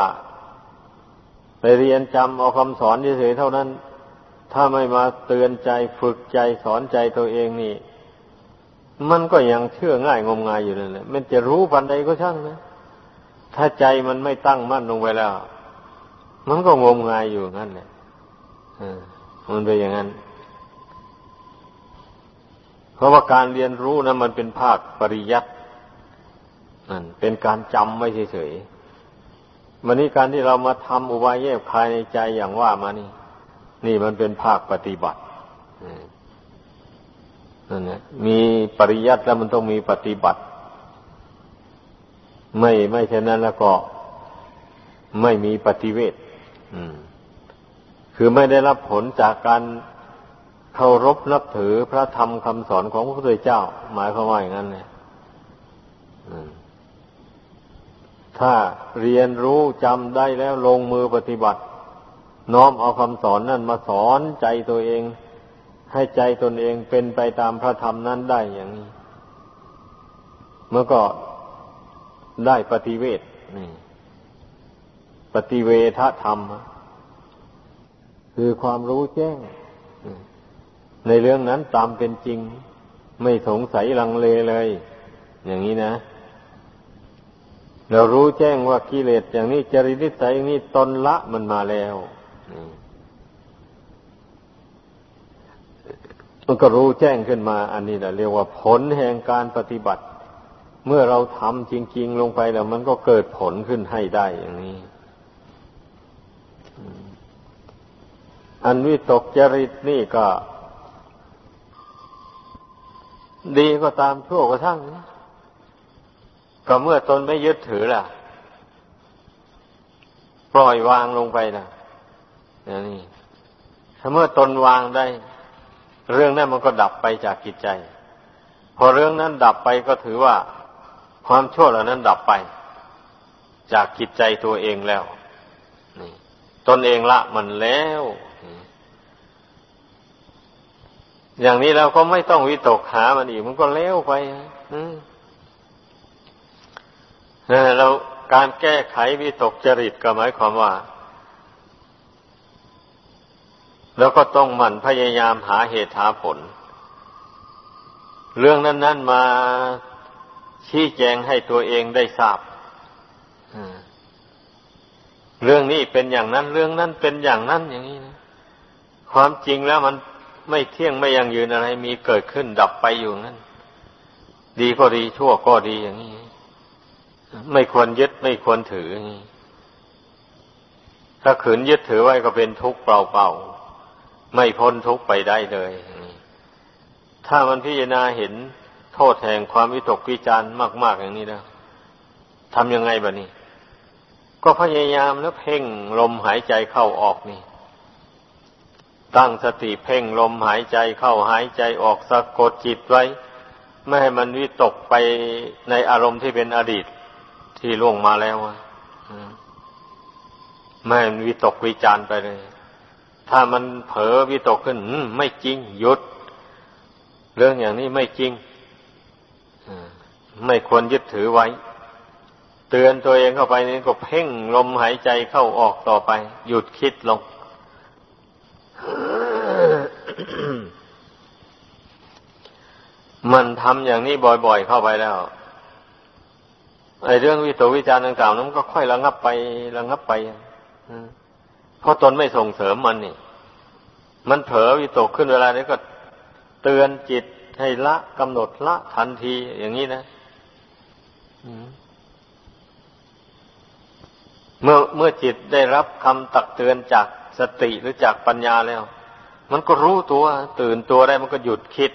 ไปเรียนจำเอาคำสอนเฉยๆเท่านั้น ถ้าไม่มาเตือนใจฝึกใจสอนใจตัวเองนี่ มันก็ยังเชื่อง่ายงมงายอยู่นั่นแหละมันจะรู้ปันใดก็ช่างนะ ถ้าใจมันไม่ตั้งมั่นลงไปแล้ว มันก็งมงายอยู่งั้นแหละมันเป็นอย่างนั้น เพราะว่าการเรียนรู้นะมันเป็นภาคปริยัตินั่นเป็นการจำไม่เฉยๆวันนี้การที่เรามาทำอุบายแยบคายในใจอย่างว่ามานี่ นี่มันเป็นภาคปฏิบัตินั่นแหละมีปริยัติแล้วมันต้องมีปฏิบัติ ไม่ไม่เช่นนั้นแล้วก็ไม่มีปฏิเวทคือไม่ได้รับผลจากการเคารพนับถือพระธรรมคำสอนของพระพุทธเจ้า หมายความว่าอย่างนั้นเลยถ้าเรียนรู้จำได้แล้วลงมือปฏิบัติ น้อมเอาคำสอนนั่นมาสอนใจตัวเอง ให้ใจตนเองเป็นไปตามพระธรรมนั้นได้อย่างนี้เมื่อก็ได้ปฏิเวทนี่ปฏิเวทธรรม คือความรู้แจ้ง ในเรื่องนั้นตามเป็นจริง ไม่สงสัยลังเลเลย อย่างนี้นะเรารู้แจ้งว่ากิเลสอย่างนี้จริตนิสัยนี้ตนละมันมาแล้ว มันก็รู้แจ้งขึ้นมา อันนี้แหละเรียกว่าผลแห่งการปฏิบัติ เมื่อเราทำจริง ๆ ลงไปแล้ว มันก็เกิดผลขึ้นให้ได้อย่างนี้ อันวิตกจริตนี่ก็ ดีก็ตามชั่วก็ทั้งก็เมื่อตนไม่ยึดถือล่ะ ปล่อยวางลงไปนะ นี่ถ้าเมื่อตนวางได้ เรื่องนั้นมันก็ดับไปจากจิตใจ พอเรื่องนั้นดับไปก็ถือว่าความชั่วเหล่านั้นดับไป จากจิตใจตัวเองแล้ว นี่ ตนเองละมันแล้วอย่างนี้เราก็ไม่ต้องวิตกหามันอีก มันก็เล้วไปเราการแก้ไขวิตกจริตก็หมายความว่า แล้วก็ต้องหมั่นพยายามหาเหตุหาผล เรื่องนั้น ๆ มาชี้แจงให้ตัวเองได้ทราบเรื่องนี้เป็นอย่างนั้น เรื่องนั้นเป็นอย่างนั้นอย่างนี้นะความจริงแล้วมันไม่เที่ยงไม่ยังยืนอะไร มีเกิดขึ้นดับไปอยู่งั้น ดีก็ดีชั่วก็ดีอย่างนี้ ไม่ควรยึดไม่ควรถือถ้าขืนยึดถือไว้ก็เป็นทุกข์เปล่าๆ ไม่พ้นทุกข์ไปได้เลย ถ้ามันพิจารณาเห็นโทษแห่งความวิตกวิจารณ์มาก ๆ อย่างนี้แล้วทำยังไงบะนี่ก็พยายามแล้วเพ่งลมหายใจเข้าออกนี่ ตั้งสติเพ่งลมหายใจเข้าหายใจออกสะกดจิตไว้ไม่ให้มันวิตกไปในอารมณ์ที่เป็นอดีตที่ล่วงมาแล้วไม่ให้มันวิตกวิจารไปเลย ถ้ามันเผลอวิตกขึ้นไม่จริงหยุด เรื่องอย่างนี้ไม่จริงไม่ควรยึดถือไว้ เตือนตัวเองเข้าไปนี่ก็เพ่งลมหายใจเข้าออกต่อไป หยุดคิดลงมันทำอย่างนี้บ่อยๆเข้าไปแล้วไอ้เรื่องวิตกวิจารณ์ต่างๆนั้นก็ค่อยระงับไประงับไปเพ ราะตนไม่ส่งเสริมมันนี่ มันเผลอวิตกขึ้นเวลานี้ก็เตือนจิตให้ละกำหนดละทันทีอย่างนี้นะเมื่อเมื่อจิตได้รับคำตักเตือนจากสติหรือจากปัญญาแล้ว มันก็รู้ตัว ตื่นตัวได้มันก็หยุดคิด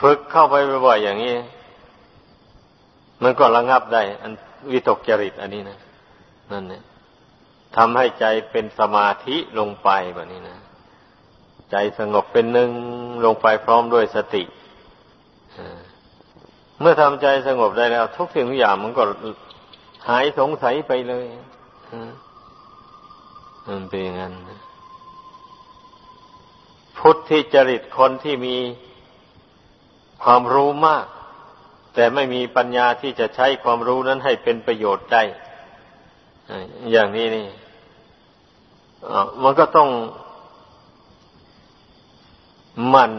ฝึกเข้าไปบ่อยๆอย่างนี้ มันก็ระงับได้ อันวิตกจริตอันนี้นะนั่นเนี่ย ทำให้ใจเป็นสมาธิลงไปแบบนี้นะ ใจสงบเป็นหนึ่งลงไปพร้อมด้วยสติเมื่อทำใจสงบได้แล้ว ทุกสิ่งทุกอย่างมันก็หายสงสัยไปเลยมันเป็นอย่างนั้นพุทธิจริตคนที่มีความรู้มาก แต่ไม่มีปัญญาที่จะใช้ความรู้นั้นให้เป็นประโยชน์ได้อย่างนี้นี่ มันก็ต้องหมั่น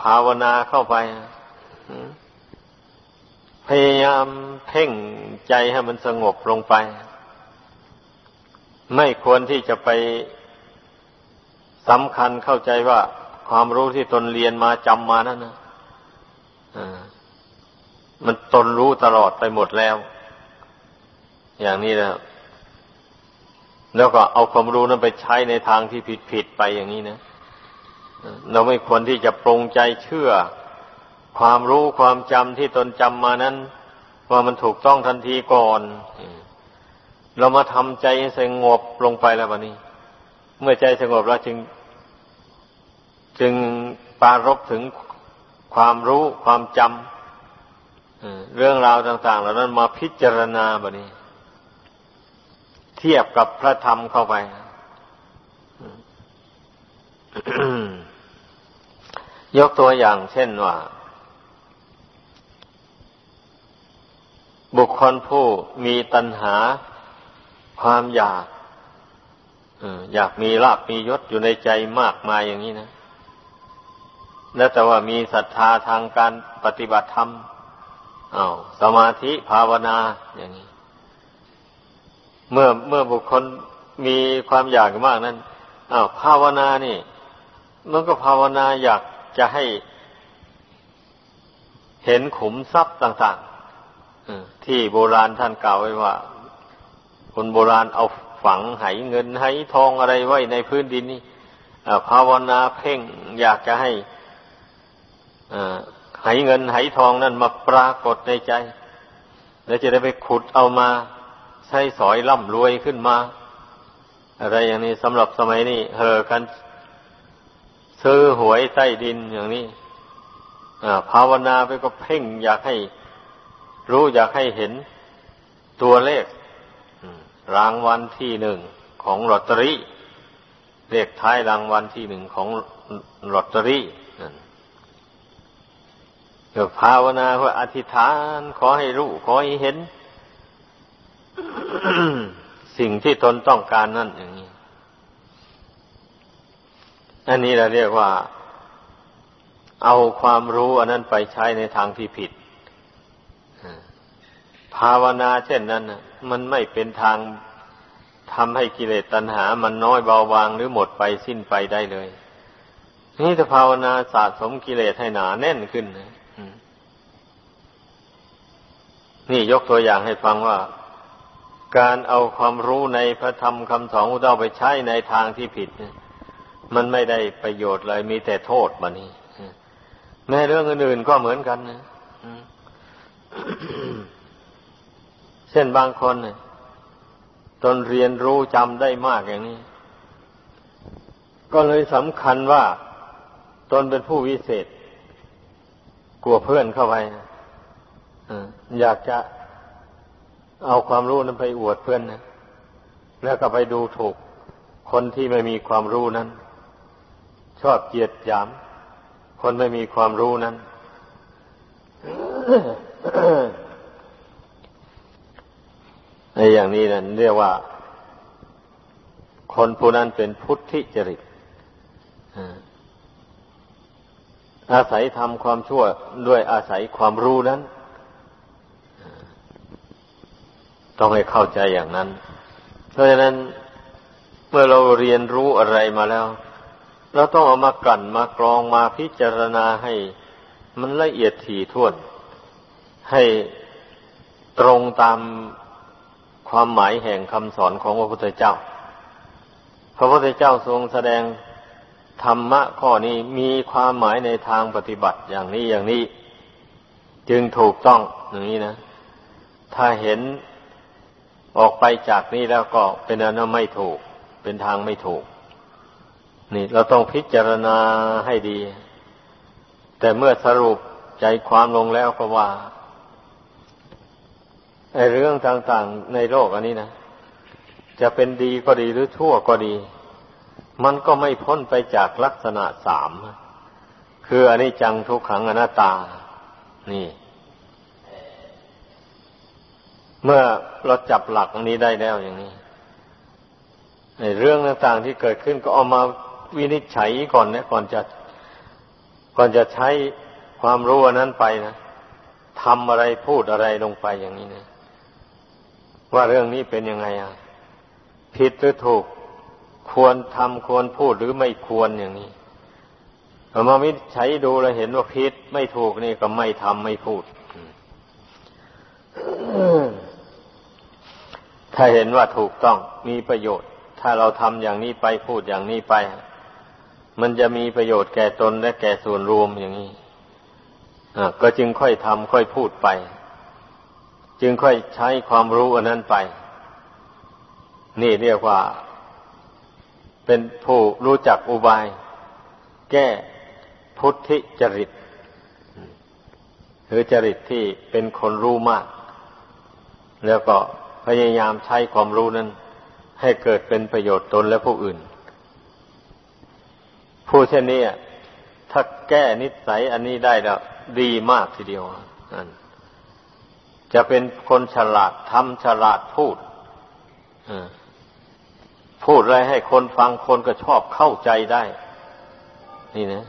ภาวนาเข้าไป พยายามเพ่งใจให้มันสงบลงไป ไม่ควรที่จะไปสำคัญเข้าใจว่าความรู้ที่ตนเรียนมาจำมานั่นนะมันตนรู้ตลอดไปหมดแล้ว อย่างนี้นะ แล้วก็เอาความรู้นั้นไปใช้ในทางที่ผิดผิดไปอย่างนี้นะเราไม่ควรที่จะปรงใจเชื่อ ความรู้ความจำที่ตนจำมานั้น ว่ามันถูกต้องทันทีก่อน เรามาทำใจสงบลงไปแล้ววันนี้ เมื่อใจสงบแล้วจึง จึงปารบถึงความรู้ความจำเรื่องราวต่าง ๆ เหล่านั้นมาพิจารณาแบบนี้ เทียบกับพระธรรมเข้าไป ยกตัวอย่างเช่นว่า บุคคลผู้มีตัณหาความอยากอยากมีลาบมียศอยู่ในใจมากมายอย่างนี้นะ แล้วแต่ว่ามีศรัทธาทางการปฏิบัติธรรมอา้าวสมาธิภาวนาอย่างนี้ เมื่อเมื่อบุคคลมีความอยากมากนั้นอ้าวภาวนานี่ มันก็ภาวนาอยากจะให้เห็นขุมทรัพย์ต่างๆที่โบราณท่านกล่าวไว้ว่า คนโบราณเอาฝังไหเงินไหทองอะไรไว้ในพื้นดินนี่ภาวนาเพ่งอยากจะให้ไหเงินไหทองนั่นมาปรากฏในใจ แล้วจะได้ไปขุดเอามา ใช้สอยร่ำรวยขึ้นมา อะไรอย่างนี้สำหรับสมัยนี้เฮอกันซื้อหวยใต้ดินอย่างนี้ภาวนาไปก็เพ่งอยากให้รู้อยากให้เห็นตัวเลขรางวัลที่หนึ่งของลอตเตอรี่เลขท้ายรางวัลที่หนึ่งของลอตเตอรี่เดี๋ยวภาวนาเพื่ออธิษฐานขอให้รู้ขอให้เห็น สิ่งที่ตนต้องการนั่นอย่างนี้ อันนี้เราเรียกว่า เอาความรู้อันนั้นไปใช้ในทางที่ผิด ภาวนาเช่นนั้นมันไม่เป็นทางทำให้กิเลสตัณหา มันน้อยเบาบางหรือหมดไปสิ้นไปได้เลย นี่ถ้าภาวนาสะสมกิเลสให้หนาแน่นขึ้นนี่ยกตัวอย่างให้ฟังว่า การเอาความรู้ในพระธรรมคำสอนของเราไปใช้ในทางที่ผิดมันไม่ได้ประโยชน์เลยมีแต่โทษมานี่แม้เรื่องอื่นๆก็เหมือนกันนะเช่นบางคนตนเรียนรู้จำได้มากอย่างนี้ ก็เลยสำคัญว่าตนเป็นผู้วิเศษ กลัวเพื่อนเข้าไปอยากจะ เอาความรู้นั้นไปอวดเพื่อนนะแล้วก็ไปดูถูกคนที่ไม่มีความรู้นั้น ชอบเกียดหยาม คนไม่มีความรู้นั้นในอย่างนี้นั่นเรียกว่า คนผู้นั้นเป็นพุทธิจริตอาศัยทำความชั่วด้วยอาศัยความรู้นั้น ต้องให้เข้าใจอย่างนั้น เพราะฉะนั้นเมื่อเราเรียนรู้อะไรมาแล้ว เราต้องเอามากั่นมากรองมาพิจารณาให้มันละเอียดถี่ถ้วน ให้ตรงตามความหมายแห่งคำสอนของพระพุทธเจ้า พระพุทธเจ้าทรงแสดงธรรมะข้อนี้มีความหมายในทางปฏิบัติอย่างนี้อย่างนี้ จึงถูกต้องอย่างนี้นะ ถ้าเห็น ออกไปจากนี้แล้วก็เป็นอนันไม่ถูก เป็นทางไม่ถูก นี่เราต้องพิจารณาให้ดี แต่เมื่อสรุปใจความลงแล้วก็ว่าไอ้เรื่องต่างๆในโลกอันนี้นะจะเป็นดีก็ดีหรือชั่วก็ดี มันก็ไม่พ้นไปจากลักษณะสาม คืออันนี้จังทุกขังอนัตตา นี่ เมื่อเราจับหลักนนี้ได้แล้วอย่างนี้ในเรื่องต่างๆที่เกิดขึ้นก็เอามาวินิจฉัยก่อนนะก่อนจะ ก่อนจะใช้ความรู้นั้นไปนะทำอะไรพูดอะไรลงไปอย่างนี้นะว่าเรื่องนี้เป็นยังไงอะผิดหรือถูกควรทำควรพูดหรือไม่ควรอย่างนี้เอามาวิใช้ดูแล้วเห็นว่าผิดไม่ถูกนี่ก็ไม่ทำไม่พูด ถ้าเห็นว่าถูกต้องมีประโยชน์ ถ้าเราทำอย่างนี้ไปพูดอย่างนี้ไป มันจะมีประโยชน์แก่ตนและแก่ส่วนรวมอย่างนี้ก็จึงค่อยทำค่อยพูดไป จึงค่อยใช้ความรู้อันนั้นไป นี่เรียกว่า เป็นผู้รู้จักอุบาย แก้พุทธิจริต หรือจริตที่เป็นคนรู้มาก แล้วก็ พยายามใช้ความรู้นั้น ให้เกิดเป็นประโยชน์ตนและผู้อื่น ผู้เช่นนี้ถ้าแก้นิสัยอันนี้ได้แล้วดีมากทีเดียวจะเป็นคนฉลาดทำฉลาดพูดพูดอะไรให้คนฟังคนก็ชอบเข้าใจได้ นี่นะ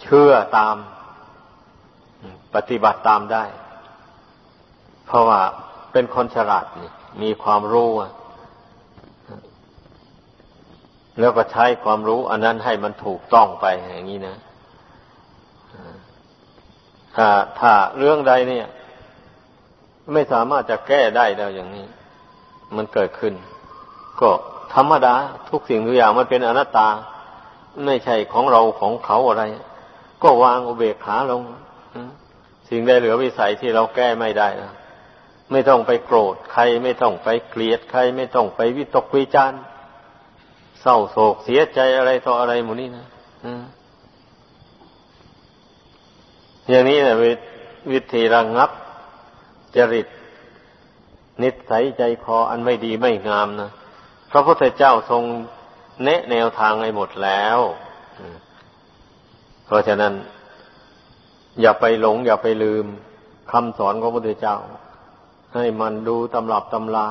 เชื่อตาม ปฏิบัติตามได้ เพราะว่า เป็นคนฉลาดนี่มีความรู้แล้วก็ใช้ความรู้ อันนั้นให้มันถูกต้องไปอย่างนี้นะถ้าถ้าเรื่องใดเนี่ย ไม่สามารถจะแก้ได้แล้วอย่างนี้ มันเกิดขึ้น ก็ธรรมดา ทุกสิ่งทุกอย่างมันเป็นอนัตตา ไม่ใช่ของเราของเขาอะไร ก็วางอุเบกขาลงสิ่งใดเหลือวิสัยที่เราแก้ไม่ได้นะ ไม่ต้องไปโกรธใครไม่ต้องไปเกลียดใครไม่ต้องไปวิตกวิจารณ์เศร้าโศกเสียใจอะไรต่ออะไรหมดนี่นะอย่างนี้นะวิธีระงงับ จริต นิสัยใจคออันไม่ดีไม่งามนะพระพุทธเจ้าทรงแนะแนวทางให้หมดแล้วเพราะฉะนั้น อย่าไปหลง อย่าไปลืมคำสอนของพระพุทธเจ้า ให้มันดูตำรับตำลา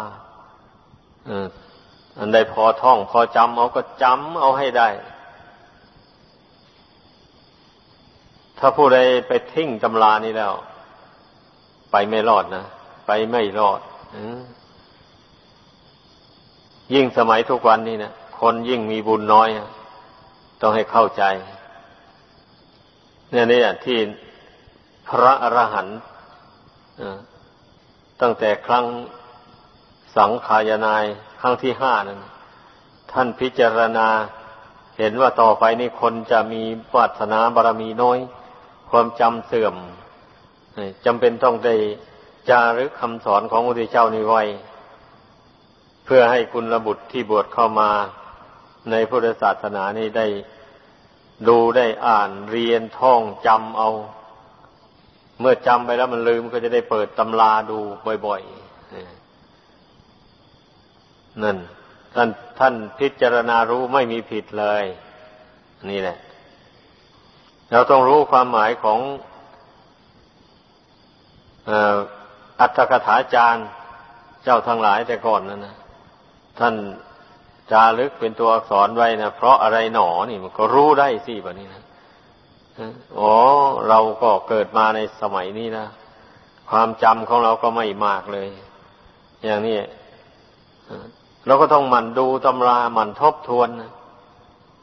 อันใดพอท่อง พอจำเอาก็จำเอาให้ได้ ถ้าผู้ใดไปทิ้งตำรานี้แล้ว ไปไม่รอดนะ ไปไม่รอดยิ่งสมัยทุกวันนี้นะคนยิ่งมีบุญน้อยต้องให้เข้าใจ เนี่ยนี่ที่พระอรหันต์ ตั้งแต่ครั้งสังขายนายครั้งที่ห้านั้นท่านพิจารณาเห็นว่าต่อไปนี้คนจะมีวาสนาบารมีน้อย ความจำเสื่อมจำเป็นต้องได้จารึกคำสอนของพระพุทธเจ้านี้ไว้เพื่อให้คุณระบุตรที่บวชเข้ามาในพุทธศาสนานี้ได้ดูได้อ่านเรียนท่องจำเอา เมื่อจำไปแล้วมันลืมก็จะได้เปิดตำราดูบ่อยๆนั่นท่านท่านพิจารณารู้ไม่มีผิดเลย นี่แหละ เราต้องรู้ความหมายของอัตถกถาจารย์เจ้าทั้งหลายแต่ก่อนนั่นนะท่านจารึกเป็นตัวอักษรไว้นะเพราะอะไรหนอนี่มันก็รู้ได้สิแบบนี้นะ อ๋อ เราก็เกิดมาในสมัยนี้นะ ความจำของเราก็ไม่มากเลย อย่างนี้เราก็ต้องหมั่นดูตำราหมั่นทบทวนนะ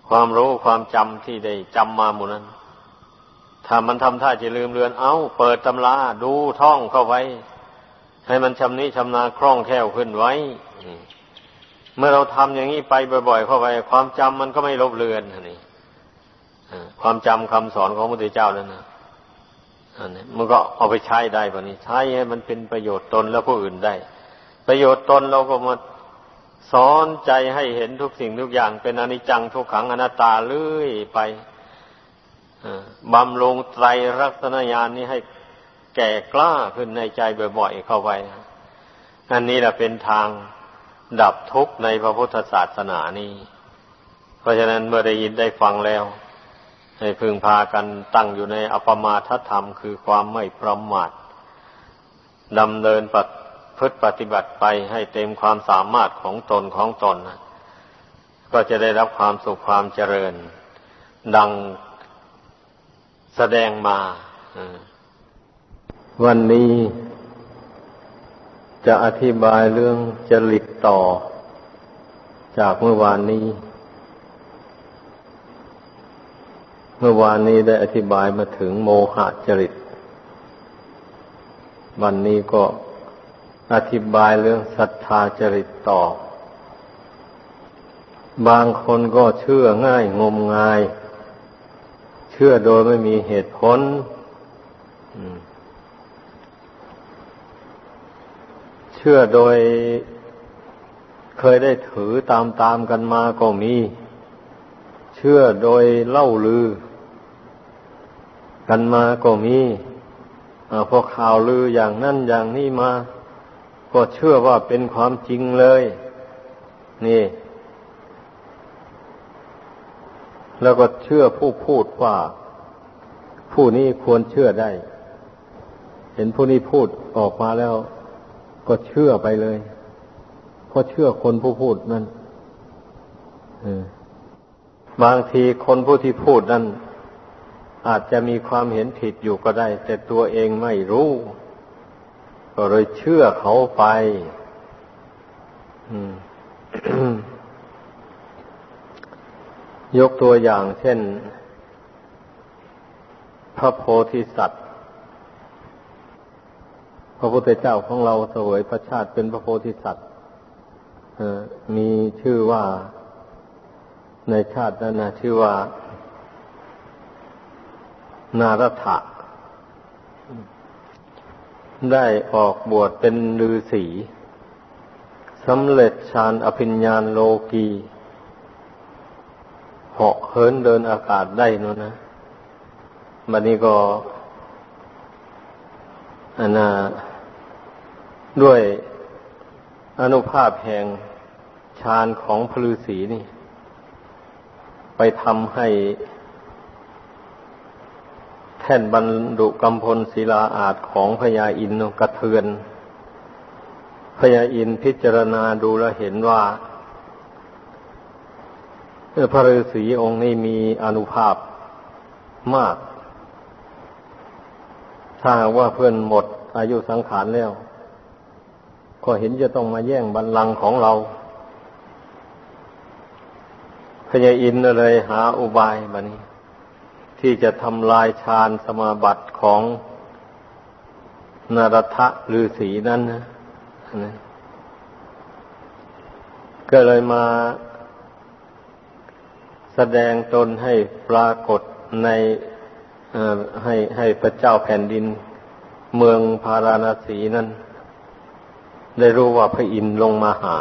ความรู้ความจำที่ได้จำมาหมดนั้น ถ้ามันทำท่าจะลืมเลือน เอาเปิดตำราดูท่องเข้าไว้ ให้มันชำนิชำนาคล่องแคล่วขึ้นไว้ เมื่อเราทำอย่างนี้ไปบ่อย ๆ เข้าไป ความจำมันก็ไม่ลบเลือนนี่ ความจำคำสอนของพระพุทธเจ้านั่นนะอันนี้มันก็เอาไปใช้ได้ป่ะนี้ใช้ให้มันเป็นประโยชน์ตนและผู้อื่นได้ ประโยชน์ตนเราก็มาสอนใจให้เห็นทุกสิ่งทุกอย่าง เป็นอนิจจังทุกขังอนัตตาเลื่อยไปบำรุงไตรรักษณญาณนี้ให้แก่กล้าขึ้นในใจบ่อยๆเข้าไปอันนี้แหละเป็นทางดับทุกข์ในพระพุทธศาสนานี้ เพราะฉะนั้นเมื่อได้ยินได้ฟังแล้ว ให้พึงพากันตั้งอยู่ในอปมาทธรรมคือความไม่ประมาทดำเนินปพฤติปฏิบัติไปให้เต็มความสามารถของตนของตน ก็จะได้รับความสุขความเจริญ ดังแสดงมา วันนี้จะอธิบายเรื่องจริตต่อ จากเมื่อวานนี้ เมื่อวานนี้ได้อธิบายมาถึงโมหะจริต วันนี้ก็อธิบายเรื่องศรัทธาจริตต่อ บางคนก็เชื่อง่ายงมงาย เชื่อโดยไม่มีเหตุผลเชื่อโดยเคยได้ถือตามตามกันมาก็มี ชื่อโดยเล่าลือ กันมาก็มีพอข่าวลืออย่างนั้นอย่างนี้มา ก็เชื่อว่าเป็นความจริงเลย นี่ แล้วก็เชื่อผู้พูดว่า ผู้นี้ควรเชื่อได้ เห็นผู้นี้พูดออกมาแล้ว ก็เชื่อไปเลยเพราะเชื่อคนผู้พูดนั่น บางทีคนผู้ที่พูดนั้นอาจจะมีความเห็นผิดอยู่ก็ได้ แต่ตัวเองไม่รู้ ก็เลยเชื่อเขาไป ยกตัวอย่างเช่น พระโพธิสัตว์ พระพุทธเจ้าของเราเสวยพระชาติเป็นพระโพธิสัตว์มีชื่อว่า ในชาตินั้นนะชื่อว่า นารถะได้ออกบวชเป็นฤาษีสำเร็จฌานอภิญญาโลกีเหาะเหินเดินอากาศได้นู่นนะบัดนี้ก็อันนะด้วยอนุภาพแห่งฌานของพลือศีนี่ ไปทำให้แท่นบรรดุกำพลศิลาอาจของพญาอินกระเทือน พญาอินพิจารณาดูแลเห็นว่าพระฤาษีองค์นี้มีอนุภาพมาก ถ้าว่าเพื่อนหมดอายุสังขารแล้ว ก็เห็นจะต้องมาแย่งบัลลังก์ของเรา ญาอินเลยหาอุบายมานี้ ที่จะทำลายฌานสมาบัติของนารทะฤาษีนั้นนะก็เลยมาแสดงตนให้ปรากฏในให้ให้พระเจ้าแผ่นดิน เมืองพาราณสีนั้น ได้รู้ว่าพระอินทร์ลงมาหา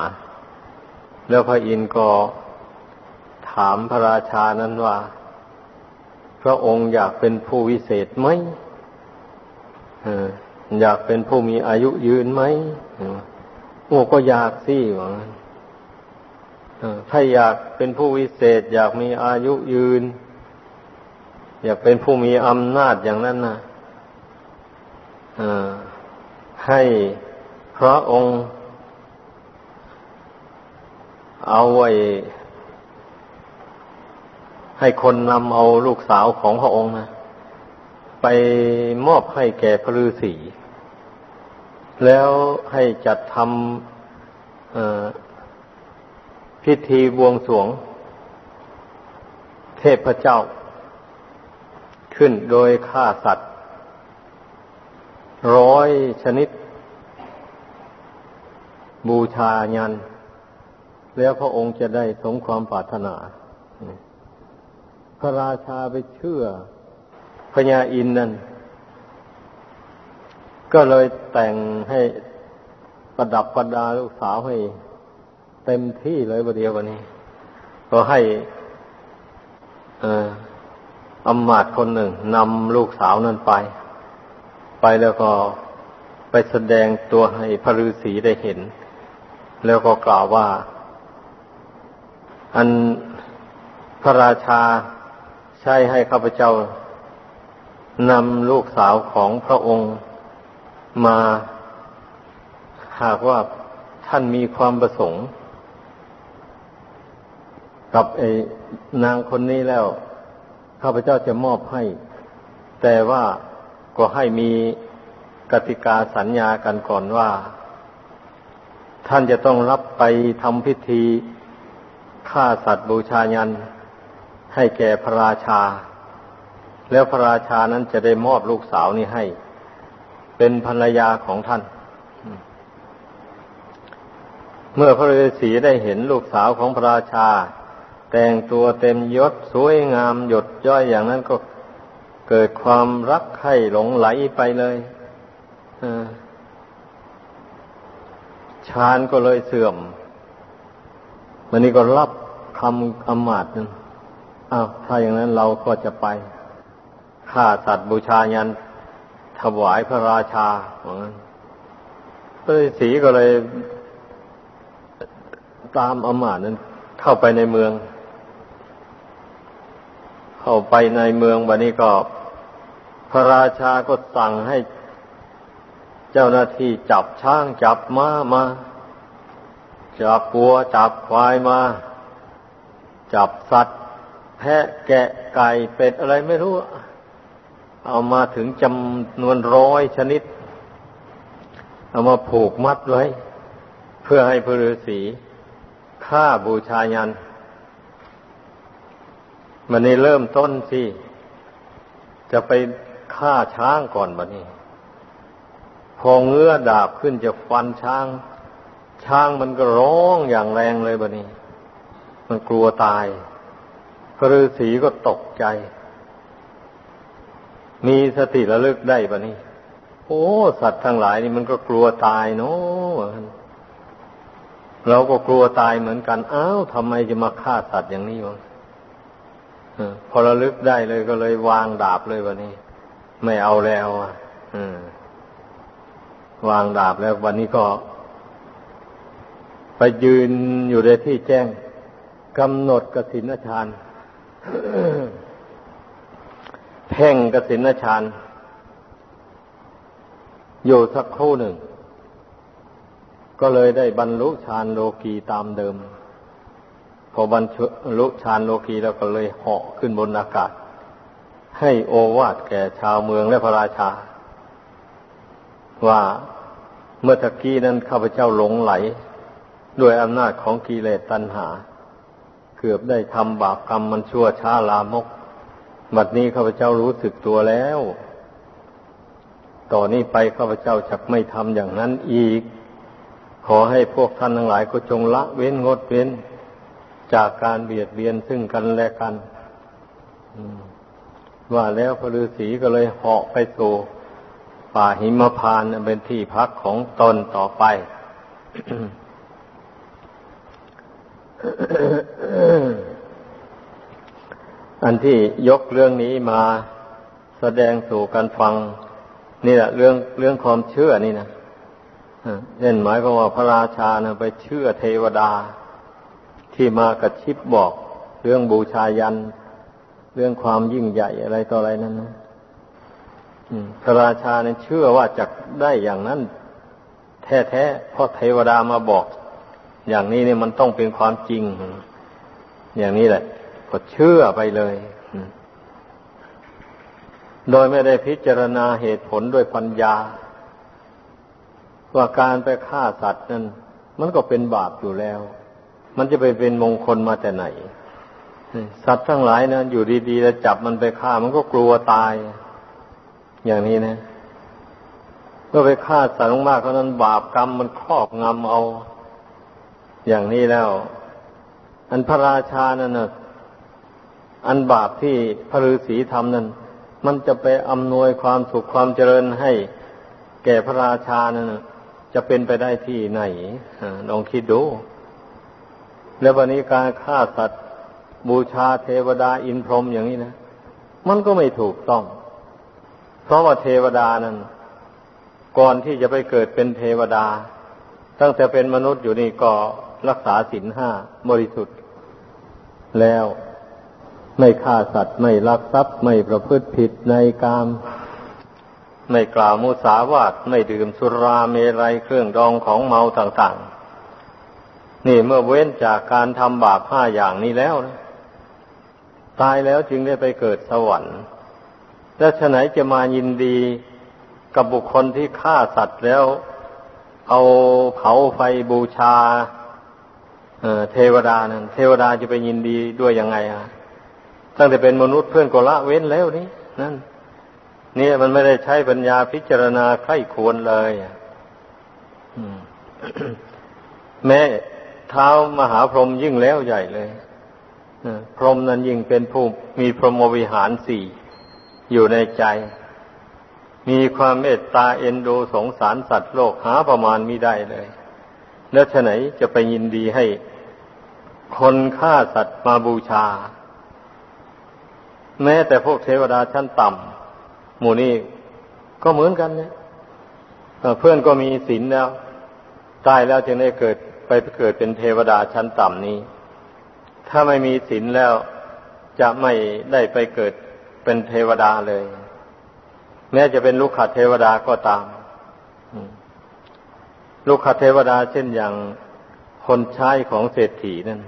แล้วพระอินทร์ก็ ถามพระราชานั้นว่า พระองค์อยากเป็นผู้วิเศษไหมอยากเป็นผู้มีอายุยืนไหมโอ้ก็อยากสิว่างั้นถ้าอยากเป็นผู้วิเศษ อยากมีอายุยืน อยากเป็นผู้มีอำนาจอย่างนั้นนะให้พระองค์ เอาไว้ ให้คนนำเอาลูกสาวของพระองค์นะไปมอบให้แก่พระฤาษีแล้วให้จัดทำพิธีบวงสรวง เทพเจ้า ขึ้นโดยฆ่าสัตว์ ร้อยชนิด บูชายัน แล้วพระองค์จะได้สมความปรารถนา พระราชาไปเชื่อพญาอินนั่น ก็เลยแต่งให้ประดับประดาลูกสาวให้เต็มที่เลยประเดียววันนี้ ก็ให้อำมาตย์คนหนึ่งนำลูกสาวนั้นไป ไปแล้วก็ไปแสดงตัวให้พระฤาษีได้เห็น แล้วก็กล่าวว่า อันพระราชา ใช้ให้ข้าพเจ้านำลูกสาวของพระองค์มา หากว่าท่านมีความประสงค์ กับไอ้นางคนนี้แล้ว ข้าพเจ้าจะมอบให้ แต่ว่าก็ให้มีกติกาสัญญากันก่อนว่า ท่านจะต้องรับไปทำพิธีฆ่าสัตว์บูชายัน ให้แก่พระราชา แล้วพระราชานั้นจะได้มอบลูกสาวนี้ให้ เป็นภรรยาของท่าน เมื่อพระฤาษีได้เห็นลูกสาวของพระราชา แต่งตัวเต็มยศสวยงามหยดย้อยอย่างนั้นก็เกิดความรักใคร่หลงไหลไปเลยฌานก็เลยเสื่อมวันนี้ก็รับคำอมาตนั้น อ้าวถ้าอย่างนั้นเราก็จะไปฆ่าสัตว์บูชายันถวายพระราชาเหมือนกันพระฤาษีก็เลยตามอมาตนั้น เข้าไปในเมือง เข้าไปในเมืองวันนี้ก็ พระราชาก็สั่งให้เจ้าหน้าที่จับช้างจับม้ามา จับปัวจับควายมา จับสัตว์ พะแกะไก่เป็ดอะไรไม่รู้ เอามาถึงจำนวนร้อยชนิด เอามาผูกมัดไว้ เพื่อให้พระฤาษีฆ่าบูชายัน มันนี่เริ่มต้นสิ จะไปฆ่าช้างก่อนบัดนี้ พอเงื้อดาบขึ้นจะฟันช้าง ช้างมันก็ร้องอย่างแรงเลยบะนี้ มันกลัวตาย พระฤาษีก็ตกใจ มีสติระลึกได้บะนี้โอ้สัตว์ทั้งหลายนี่มันก็กลัวตายเนาะเราก็กลัวตายเหมือนกันอ้าวทำไมจะมาฆ่าสัตว์อย่างนี้วะพอระลึกได้เลยก็เลยวางดาบเลยวันนี้ไม่เอาแล้วอะวางดาบแล้ววันนี้ก็ ไปยืนอยู่ในที่แจ้งกำหนดกสินชาน เพ่งกสินชานอยู่สักครู่หนึ่ง ก็เลยได้บรรลุฌานโลกีตามเดิม พอบรรลุฌานโลกีแล้วก็เลยเหาะขึ้นบนอากาศ ให้โอวาทแก่ชาวเมืองและพระราชา ว่าเมื่อตะกี้นั้นข้าพเจ้าหลงไหล ด้วยอำนาจของกิเลสตัณหา กือบได้ทำบาปกรรมมันชั่วช้าลามก บัดนี้ข้าพเจ้ารู้สึกตัวแล้ว ต่อนนี้ไปข้าพเจ้าจะไม่ทำอย่างนั้นอีก ขอให้พวกท่านทั้งหลายก็จงละเว้นงดเว้น จากการเบียดเบียนซึ่งกันและกันว่าแล้วพระฤาษีก็เลยเหาะไปสู่ป่าหิมพานเป็นที่พักของตนต่อไป อันที่ยกเรื่องนี้มาแสดงสู่กันฟัง นี่แหละเรื่องเรื่องความเชื่อนี่นะเช่นหมายก็ว่าพระราชานะไปเชื่อเทวดา ที่มากระชิบบอก เรื่องบูชายัน เรื่องความยิ่งใหญ่อะไรต่ออะไรนั่นนะพระราชาเนี่ยเชื่อว่าจะได้อย่างนั้น แท้ๆเพราะเทวดามาบอก อย่างนี้เนี่ยมันต้องเป็นความจริง อย่างนี้แหละ ก็เชื่อไปเลย โดยไม่ได้พิจารณาเหตุผลด้วยปัญญา ว่าการไปฆ่าสัตว์นั้นมันก็เป็นบาปอยู่แล้ว มันจะไปเป็นมงคลมาแต่ไหน สัตว์ทั้งหลายนะอยู่ดีๆแล้วจับมันไปฆ่ามันก็กลัวตาย อย่างนี้นะเมื่อไปฆ่าสัตว์มากเท่านั้นบาปกรรมมันครอบงำเอา อย่างนี้แล้ว อันพระราชานั่นนะอันบาปที่พระฤาษีทำนั้น มันจะไปอำนวยความสุขความเจริญให้แก่พระราชานั่นจะเป็นไปได้ที่ไหนลองคิดดู แล้ววันนี้การฆ่าสัตว์ บูชาเทวดาอินพรหมอย่างนี้นะ มันก็ไม่ถูกต้อง เพราะว่าเทวดานั้น ก่อนที่จะไปเกิดเป็นเทวดา ตั้งแต่เป็นมนุษย์อยู่นี่ก็ รักษาศีลห้าบริสุทธิ์ แล้วไม่ฆ่าสัตว์ไม่ลักทรัพย์ไม่ประพฤติผิดในกาม ไม่กล่าวมุสาวาทไม่ดื่มสุราเมรัยเครื่องดองของเมาต่างๆ นี่เมื่อเว้นจากการทำบาปห้าอย่างนี้แล้วนะตายแล้วจึงได้ไปเกิดสวรรค์แล้วฉไหนจะมายินดีกับบุคคลที่ฆ่าสัตว์แล้ว เอาเผาไฟบูชา เทวดานั่นเทวดาจะไปยินดีด้วยยังไงอะตั้งแต่เป็นมนุษย์เพื่อนก็ละเว้นแล้วนี่นั่นนี่มันไม่ได้ใช้ปัญญาพิจารณาใคร่ควรเลยแม้เท้ามหาพรหมยิ่งแล้วใหญ่เลยพรหมนั้นยิ่งเป็นผู้มีพรหมวิหารสี่อยู่ในใจ มีความเมตตาเอ็นดูสงสารสัตว์โลกหาประมาณมิได้เลย แล้วฉะไหนจะไปยินดีให้ คนฆ่าสัตว์มาบูชา แม้แต่พวกเทวดาชั้นต่ำหมู่นี้ก็เหมือนกันเนี่ยเพื่อนก็มีศีลแล้วตายแล้วจึงได้เกิดไปเกิดเป็นเทวดาชั้นต่ำนี้ ถ้าไม่มีศีลแล้วจะไม่ได้ไปเกิดเป็นเทวดาเลย แม้จะเป็นลูกขัดเทวดาก็ตาม ลูกขัดเทวดาเช่นอย่างคนใช้ของเศรษฐีนั่น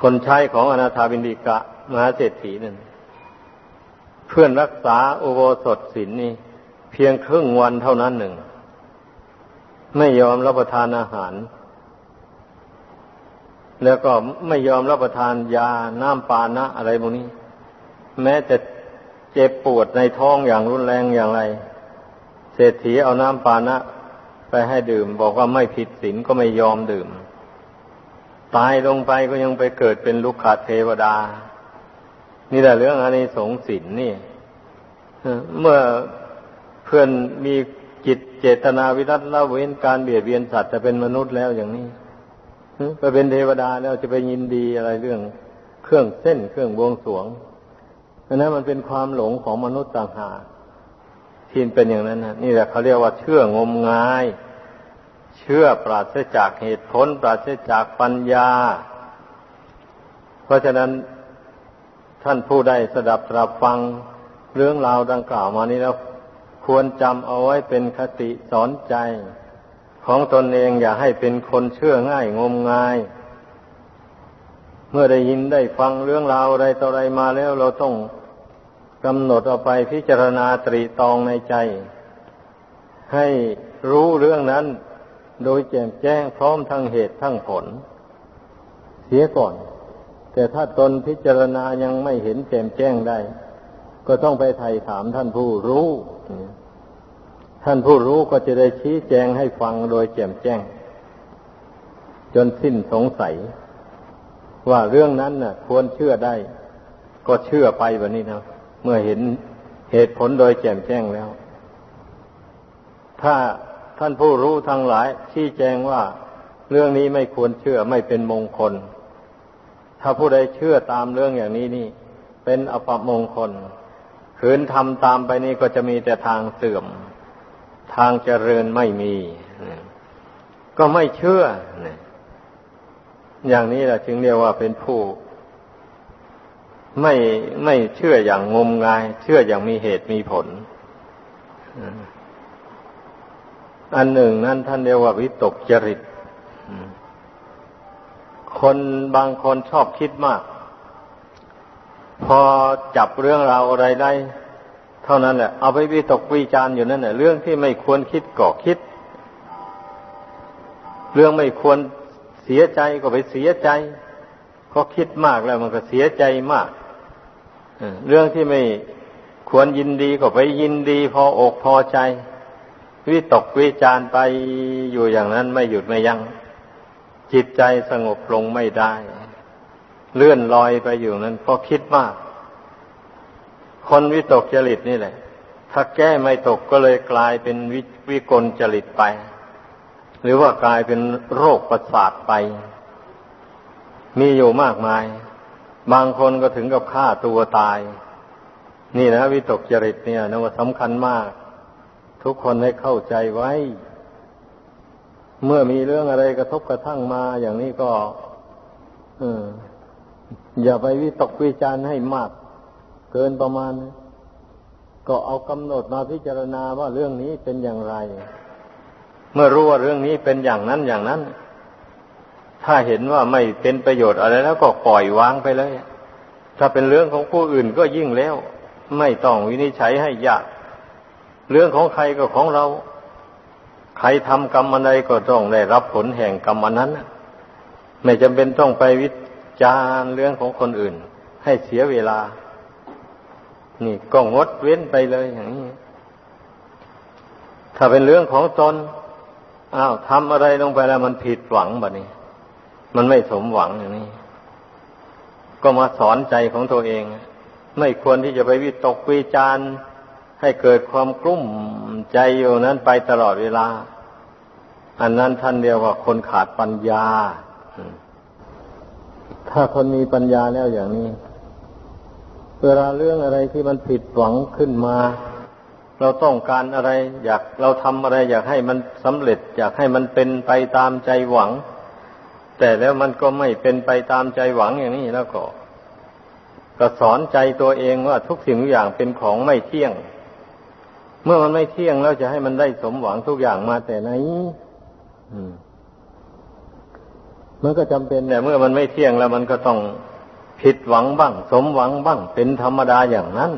คนใช้ของอนาถาบินดิกะ มหาเศรษฐีนั่นเพื่อนรักษาอุโบสถศีลนี่ เพียงครึ่งวันเท่านั้นหนึ่ง ไม่ยอมรับประทานอาหาร แล้วก็ไม่ยอมรับประทานยาน้ำปานะอะไรพวกนี้ แม้จะเจ็บปวดในท้องอย่างรุนแรงอย่างไร เศรษฐีเอาน้ำปานะ ไปให้ดื่ม บอกว่าไม่ผิดศีลก็ไม่ยอมดื่ม ตายลงไปก็ยังไปเกิดเป็นลูกขาเทวดา นี่แหละเรื่องอันนี้สงสินนี่เมื่อเพื่อนมีจิตเจตนาวิรัตละเว้นการเบียดเบียนสัตว์จะเป็นมนุษย์แล้วอย่างนี้ไปเป็นเทวดาแล้วจะไปยินดีอะไรเรื่องเครื่องเส้นเครื่องบวงสวงอันนั้นมันเป็นความหลงของมนุษย์ต่างหากที่เป็นอย่างนั้นนะนี่แหละเขาเรียกว่าเชื่องมงาย เชื่อปราศจากเหตุผล ปราศจากปัญญา เพราะฉะนั้นท่านผู้ใดสดับตรับฟังเรื่องราวดังกล่าวมานี้แล้ว ควรจำเอาไว้เป็นคติสอนใจ ของตนเองอย่าให้เป็นคนเชื่อง่ายงมงาย เมื่อได้ยินได้ฟังเรื่องราวอะไรต่ออะไรมาแล้วเราต้องกำหนดเอาไปพิจารณาตรีตองในใจ ให้รู้เรื่องนั้น โดยแจ่มแจ้งพร้อมทั้งเหตุทั้งผล เสียก่อน แต่ถ้าตนพิจารณายังไม่เห็นแจ่มแจ้งได้ ก็ต้องไปไถ่ถามท่านผู้รู้ ท่านผู้รู้ก็จะได้ชี้แจงให้ฟังโดยแจ่มแจ้ง จนสิ้นสงสัย ว่าเรื่องนั้นน่ะ ควรเชื่อได้ ก็เชื่อไปแบบนี้นะเมื่อเห็นเหตุผลโดยแจ่มแจ้งแล้ว ถ้า ท่านผู้รู้ทั้งหลาย ชี้แจงว่าเรื่องนี้ไม่ควรเชื่อไม่เป็นมงคล ถ้าผู้ใดเชื่อตามเรื่องอย่างนี้นี่ เป็นอภมงคลขืนทำตามไปนี่ก็จะมีแต่ทางเสื่อม ทางเจริญไม่มี ก็ไม่เชื่อ อย่างนี้แหละจึงเรียกว่าเป็นผู้ ไม่ไม่เชื่ออย่างงมงาย เชื่ออย่างมีเหตุมีผล อันหนึ่งนั้นท่านเรียกว่าวิตกจริต คนบางคนชอบคิดมาก พอจับเรื่องราวอะไรได้เท่านั้นแหละ เอาไปวิตกวิจารอยู่นั่นแหละเรื่องที่ไม่ควรคิดก็คิด เรื่องไม่ควรเสียใจก็ไปเสียใจ ก็คิดมากแล้วมันก็เสียใจมากเรื่องที่ไม่ควรยินดีก็ไปยินดี พออกพอใจ วิตกวิจารไปอยู่อย่างนั้นไม่หยุดไม่ยัง้งจิตใจสงบลงไม่ได้ เลื่อนลอยไปอยู่นั้นก็คิดมาก คนวิตกจริตนี่แหละ ถ้าแก้ไม่ตกก็เลยกลายเป็นวิวกลจริตไป หรือว่ากลายเป็นโรคประสาทไป มีอยู่มากมาย บางคนก็ถึงกับฆ่าตัวตาย นี่นะวิตกจริตเนี่ยนะว่าสำคัญมาก ทุกคนให้เข้าใจไว้ เมื่อมีเรื่องอะไรกระทบกระทั่งมาอย่างนี้ก็ออย่าไปวิตกวิจารณ์ให้มาก เกินประมาณ ก็เอากำหนดมาพิจารณาว่าเรื่องนี้เป็นอย่างไร เมื่อรู้ว่าเรื่องนี้เป็นอย่างนั้นอย่างนั้น ถ้าเห็นว่าไม่เป็นประโยชน์อะไรแล้วก็ปล่อยวางไปเลย ถ้าเป็นเรื่องของผู้อื่นก็ยิ่งแล้ว ไม่ต้องวินิจฉัยให้ยาก เรื่องของใครก็ของเรา ใครทำกรรมอะไรก็ต้องได้รับผลแห่งกรรมนั้นไม่จำเป็นต้องไปวิจารเรื่องของคนอื่น ให้เสียเวลา นี่ก็งดเว้นไปเลยอย่างนี้ ถ้าเป็นเรื่องของตนอ้าวทำอะไรลงไปแล้วมันผิดหวังแบบนี้ มันไม่สมหวังอย่างนี้ ก็มาสอนใจของตัวเอง ไม่ควรที่จะไปวิตกวิจารณ์ ให้เกิดความกลุ้มใจอยู่นั้นไปตลอดเวลา อันนั้นท่านเรียกว่าคนขาดปัญญา ถ้าคนมีปัญญาแล้วอย่างนี้ เวลาเรื่องอะไรที่มันผิดหวังขึ้นมา เราต้องการอะไร อยากเราทำอะไร อยากให้มันสำเร็จ อยากให้มันเป็นไปตามใจหวัง แต่แล้วมันก็ไม่เป็นไปตามใจหวังอย่างนี้แล้วก็ก็สอนใจตัวเองว่าทุกสิ่งทุกอย่างเป็นของไม่เที่ยง มื่อมันไม่เที่ยงแล้วจะให้มันได้สมหวังทุกอย่างมาแต่ไหนมันก็จำเป็นแต่เมื่อมันไม่เที่ยงแล้ว มันก็ต้องผิดหวังบ้าง สมหวังบ้าง เป็นธรรมดาอย่างนั้น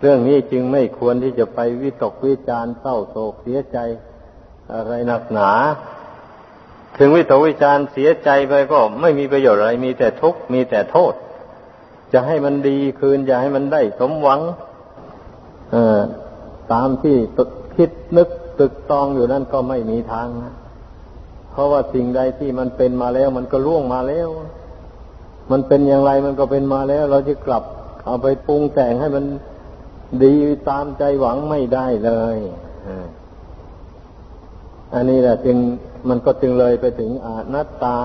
เรื่องนี้จึงไม่ควรที่จะไปวิตกวิจารเศร้าโศกเสียใจ อะไรหนักหนา ถึงวิตกวิจารเสียใจไปก็ไม่มีประโยชน์อะไร มีแต่ทุกข์มีแต่โทษ จะให้มันดีคืน จะให้มันได้สมหวัง ตามที่คิดนึกตึกตองอยู่นั่นก็ไม่มีทางนะเพราะว่าสิ่งใดที่มันเป็นมาแล้ว มันก็ล่วงมาแล้ว มันเป็นอย่างไรมันก็เป็นมาแล้ว เราจะกลับเอาไปปรุงแต่งให้มันดีตามใจหวังไม่ได้เลยอันนี้แหละจึงมันก็จึงเลยไปถึงอนัตตา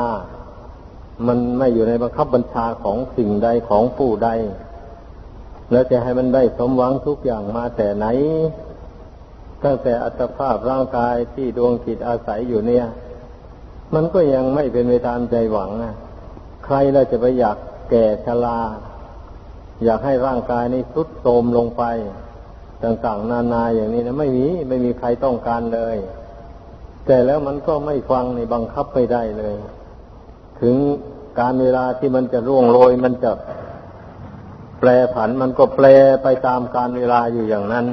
มันไม่อยู่ในบังคับบัญชาของสิ่งใดของผู้ใด แล้วจะให้มันได้สมหวังทุกอย่างมาแต่ไหน ตั้งแต่อัตภาพร่างกายที่ดวงจิตอาศัยอยู่เนี่ย มันก็ยังไม่เป็นไปตามใจหวังนะใครเราจะไปอยากแก่ชราอยากให้ร่างกายนี้ทุดโทรมลงไป ต่างๆ นานาอย่างนี้นะไม่มีไม่มีใครต้องการเลย แต่แล้วมันก็ไม่ฟังในบังคับไม่ได้เลย ถึงการเวลาที่มันจะร่วงโรยมันจะ แปรผันมันก็แปรไปตามการเวลาอยู่อย่างนั้น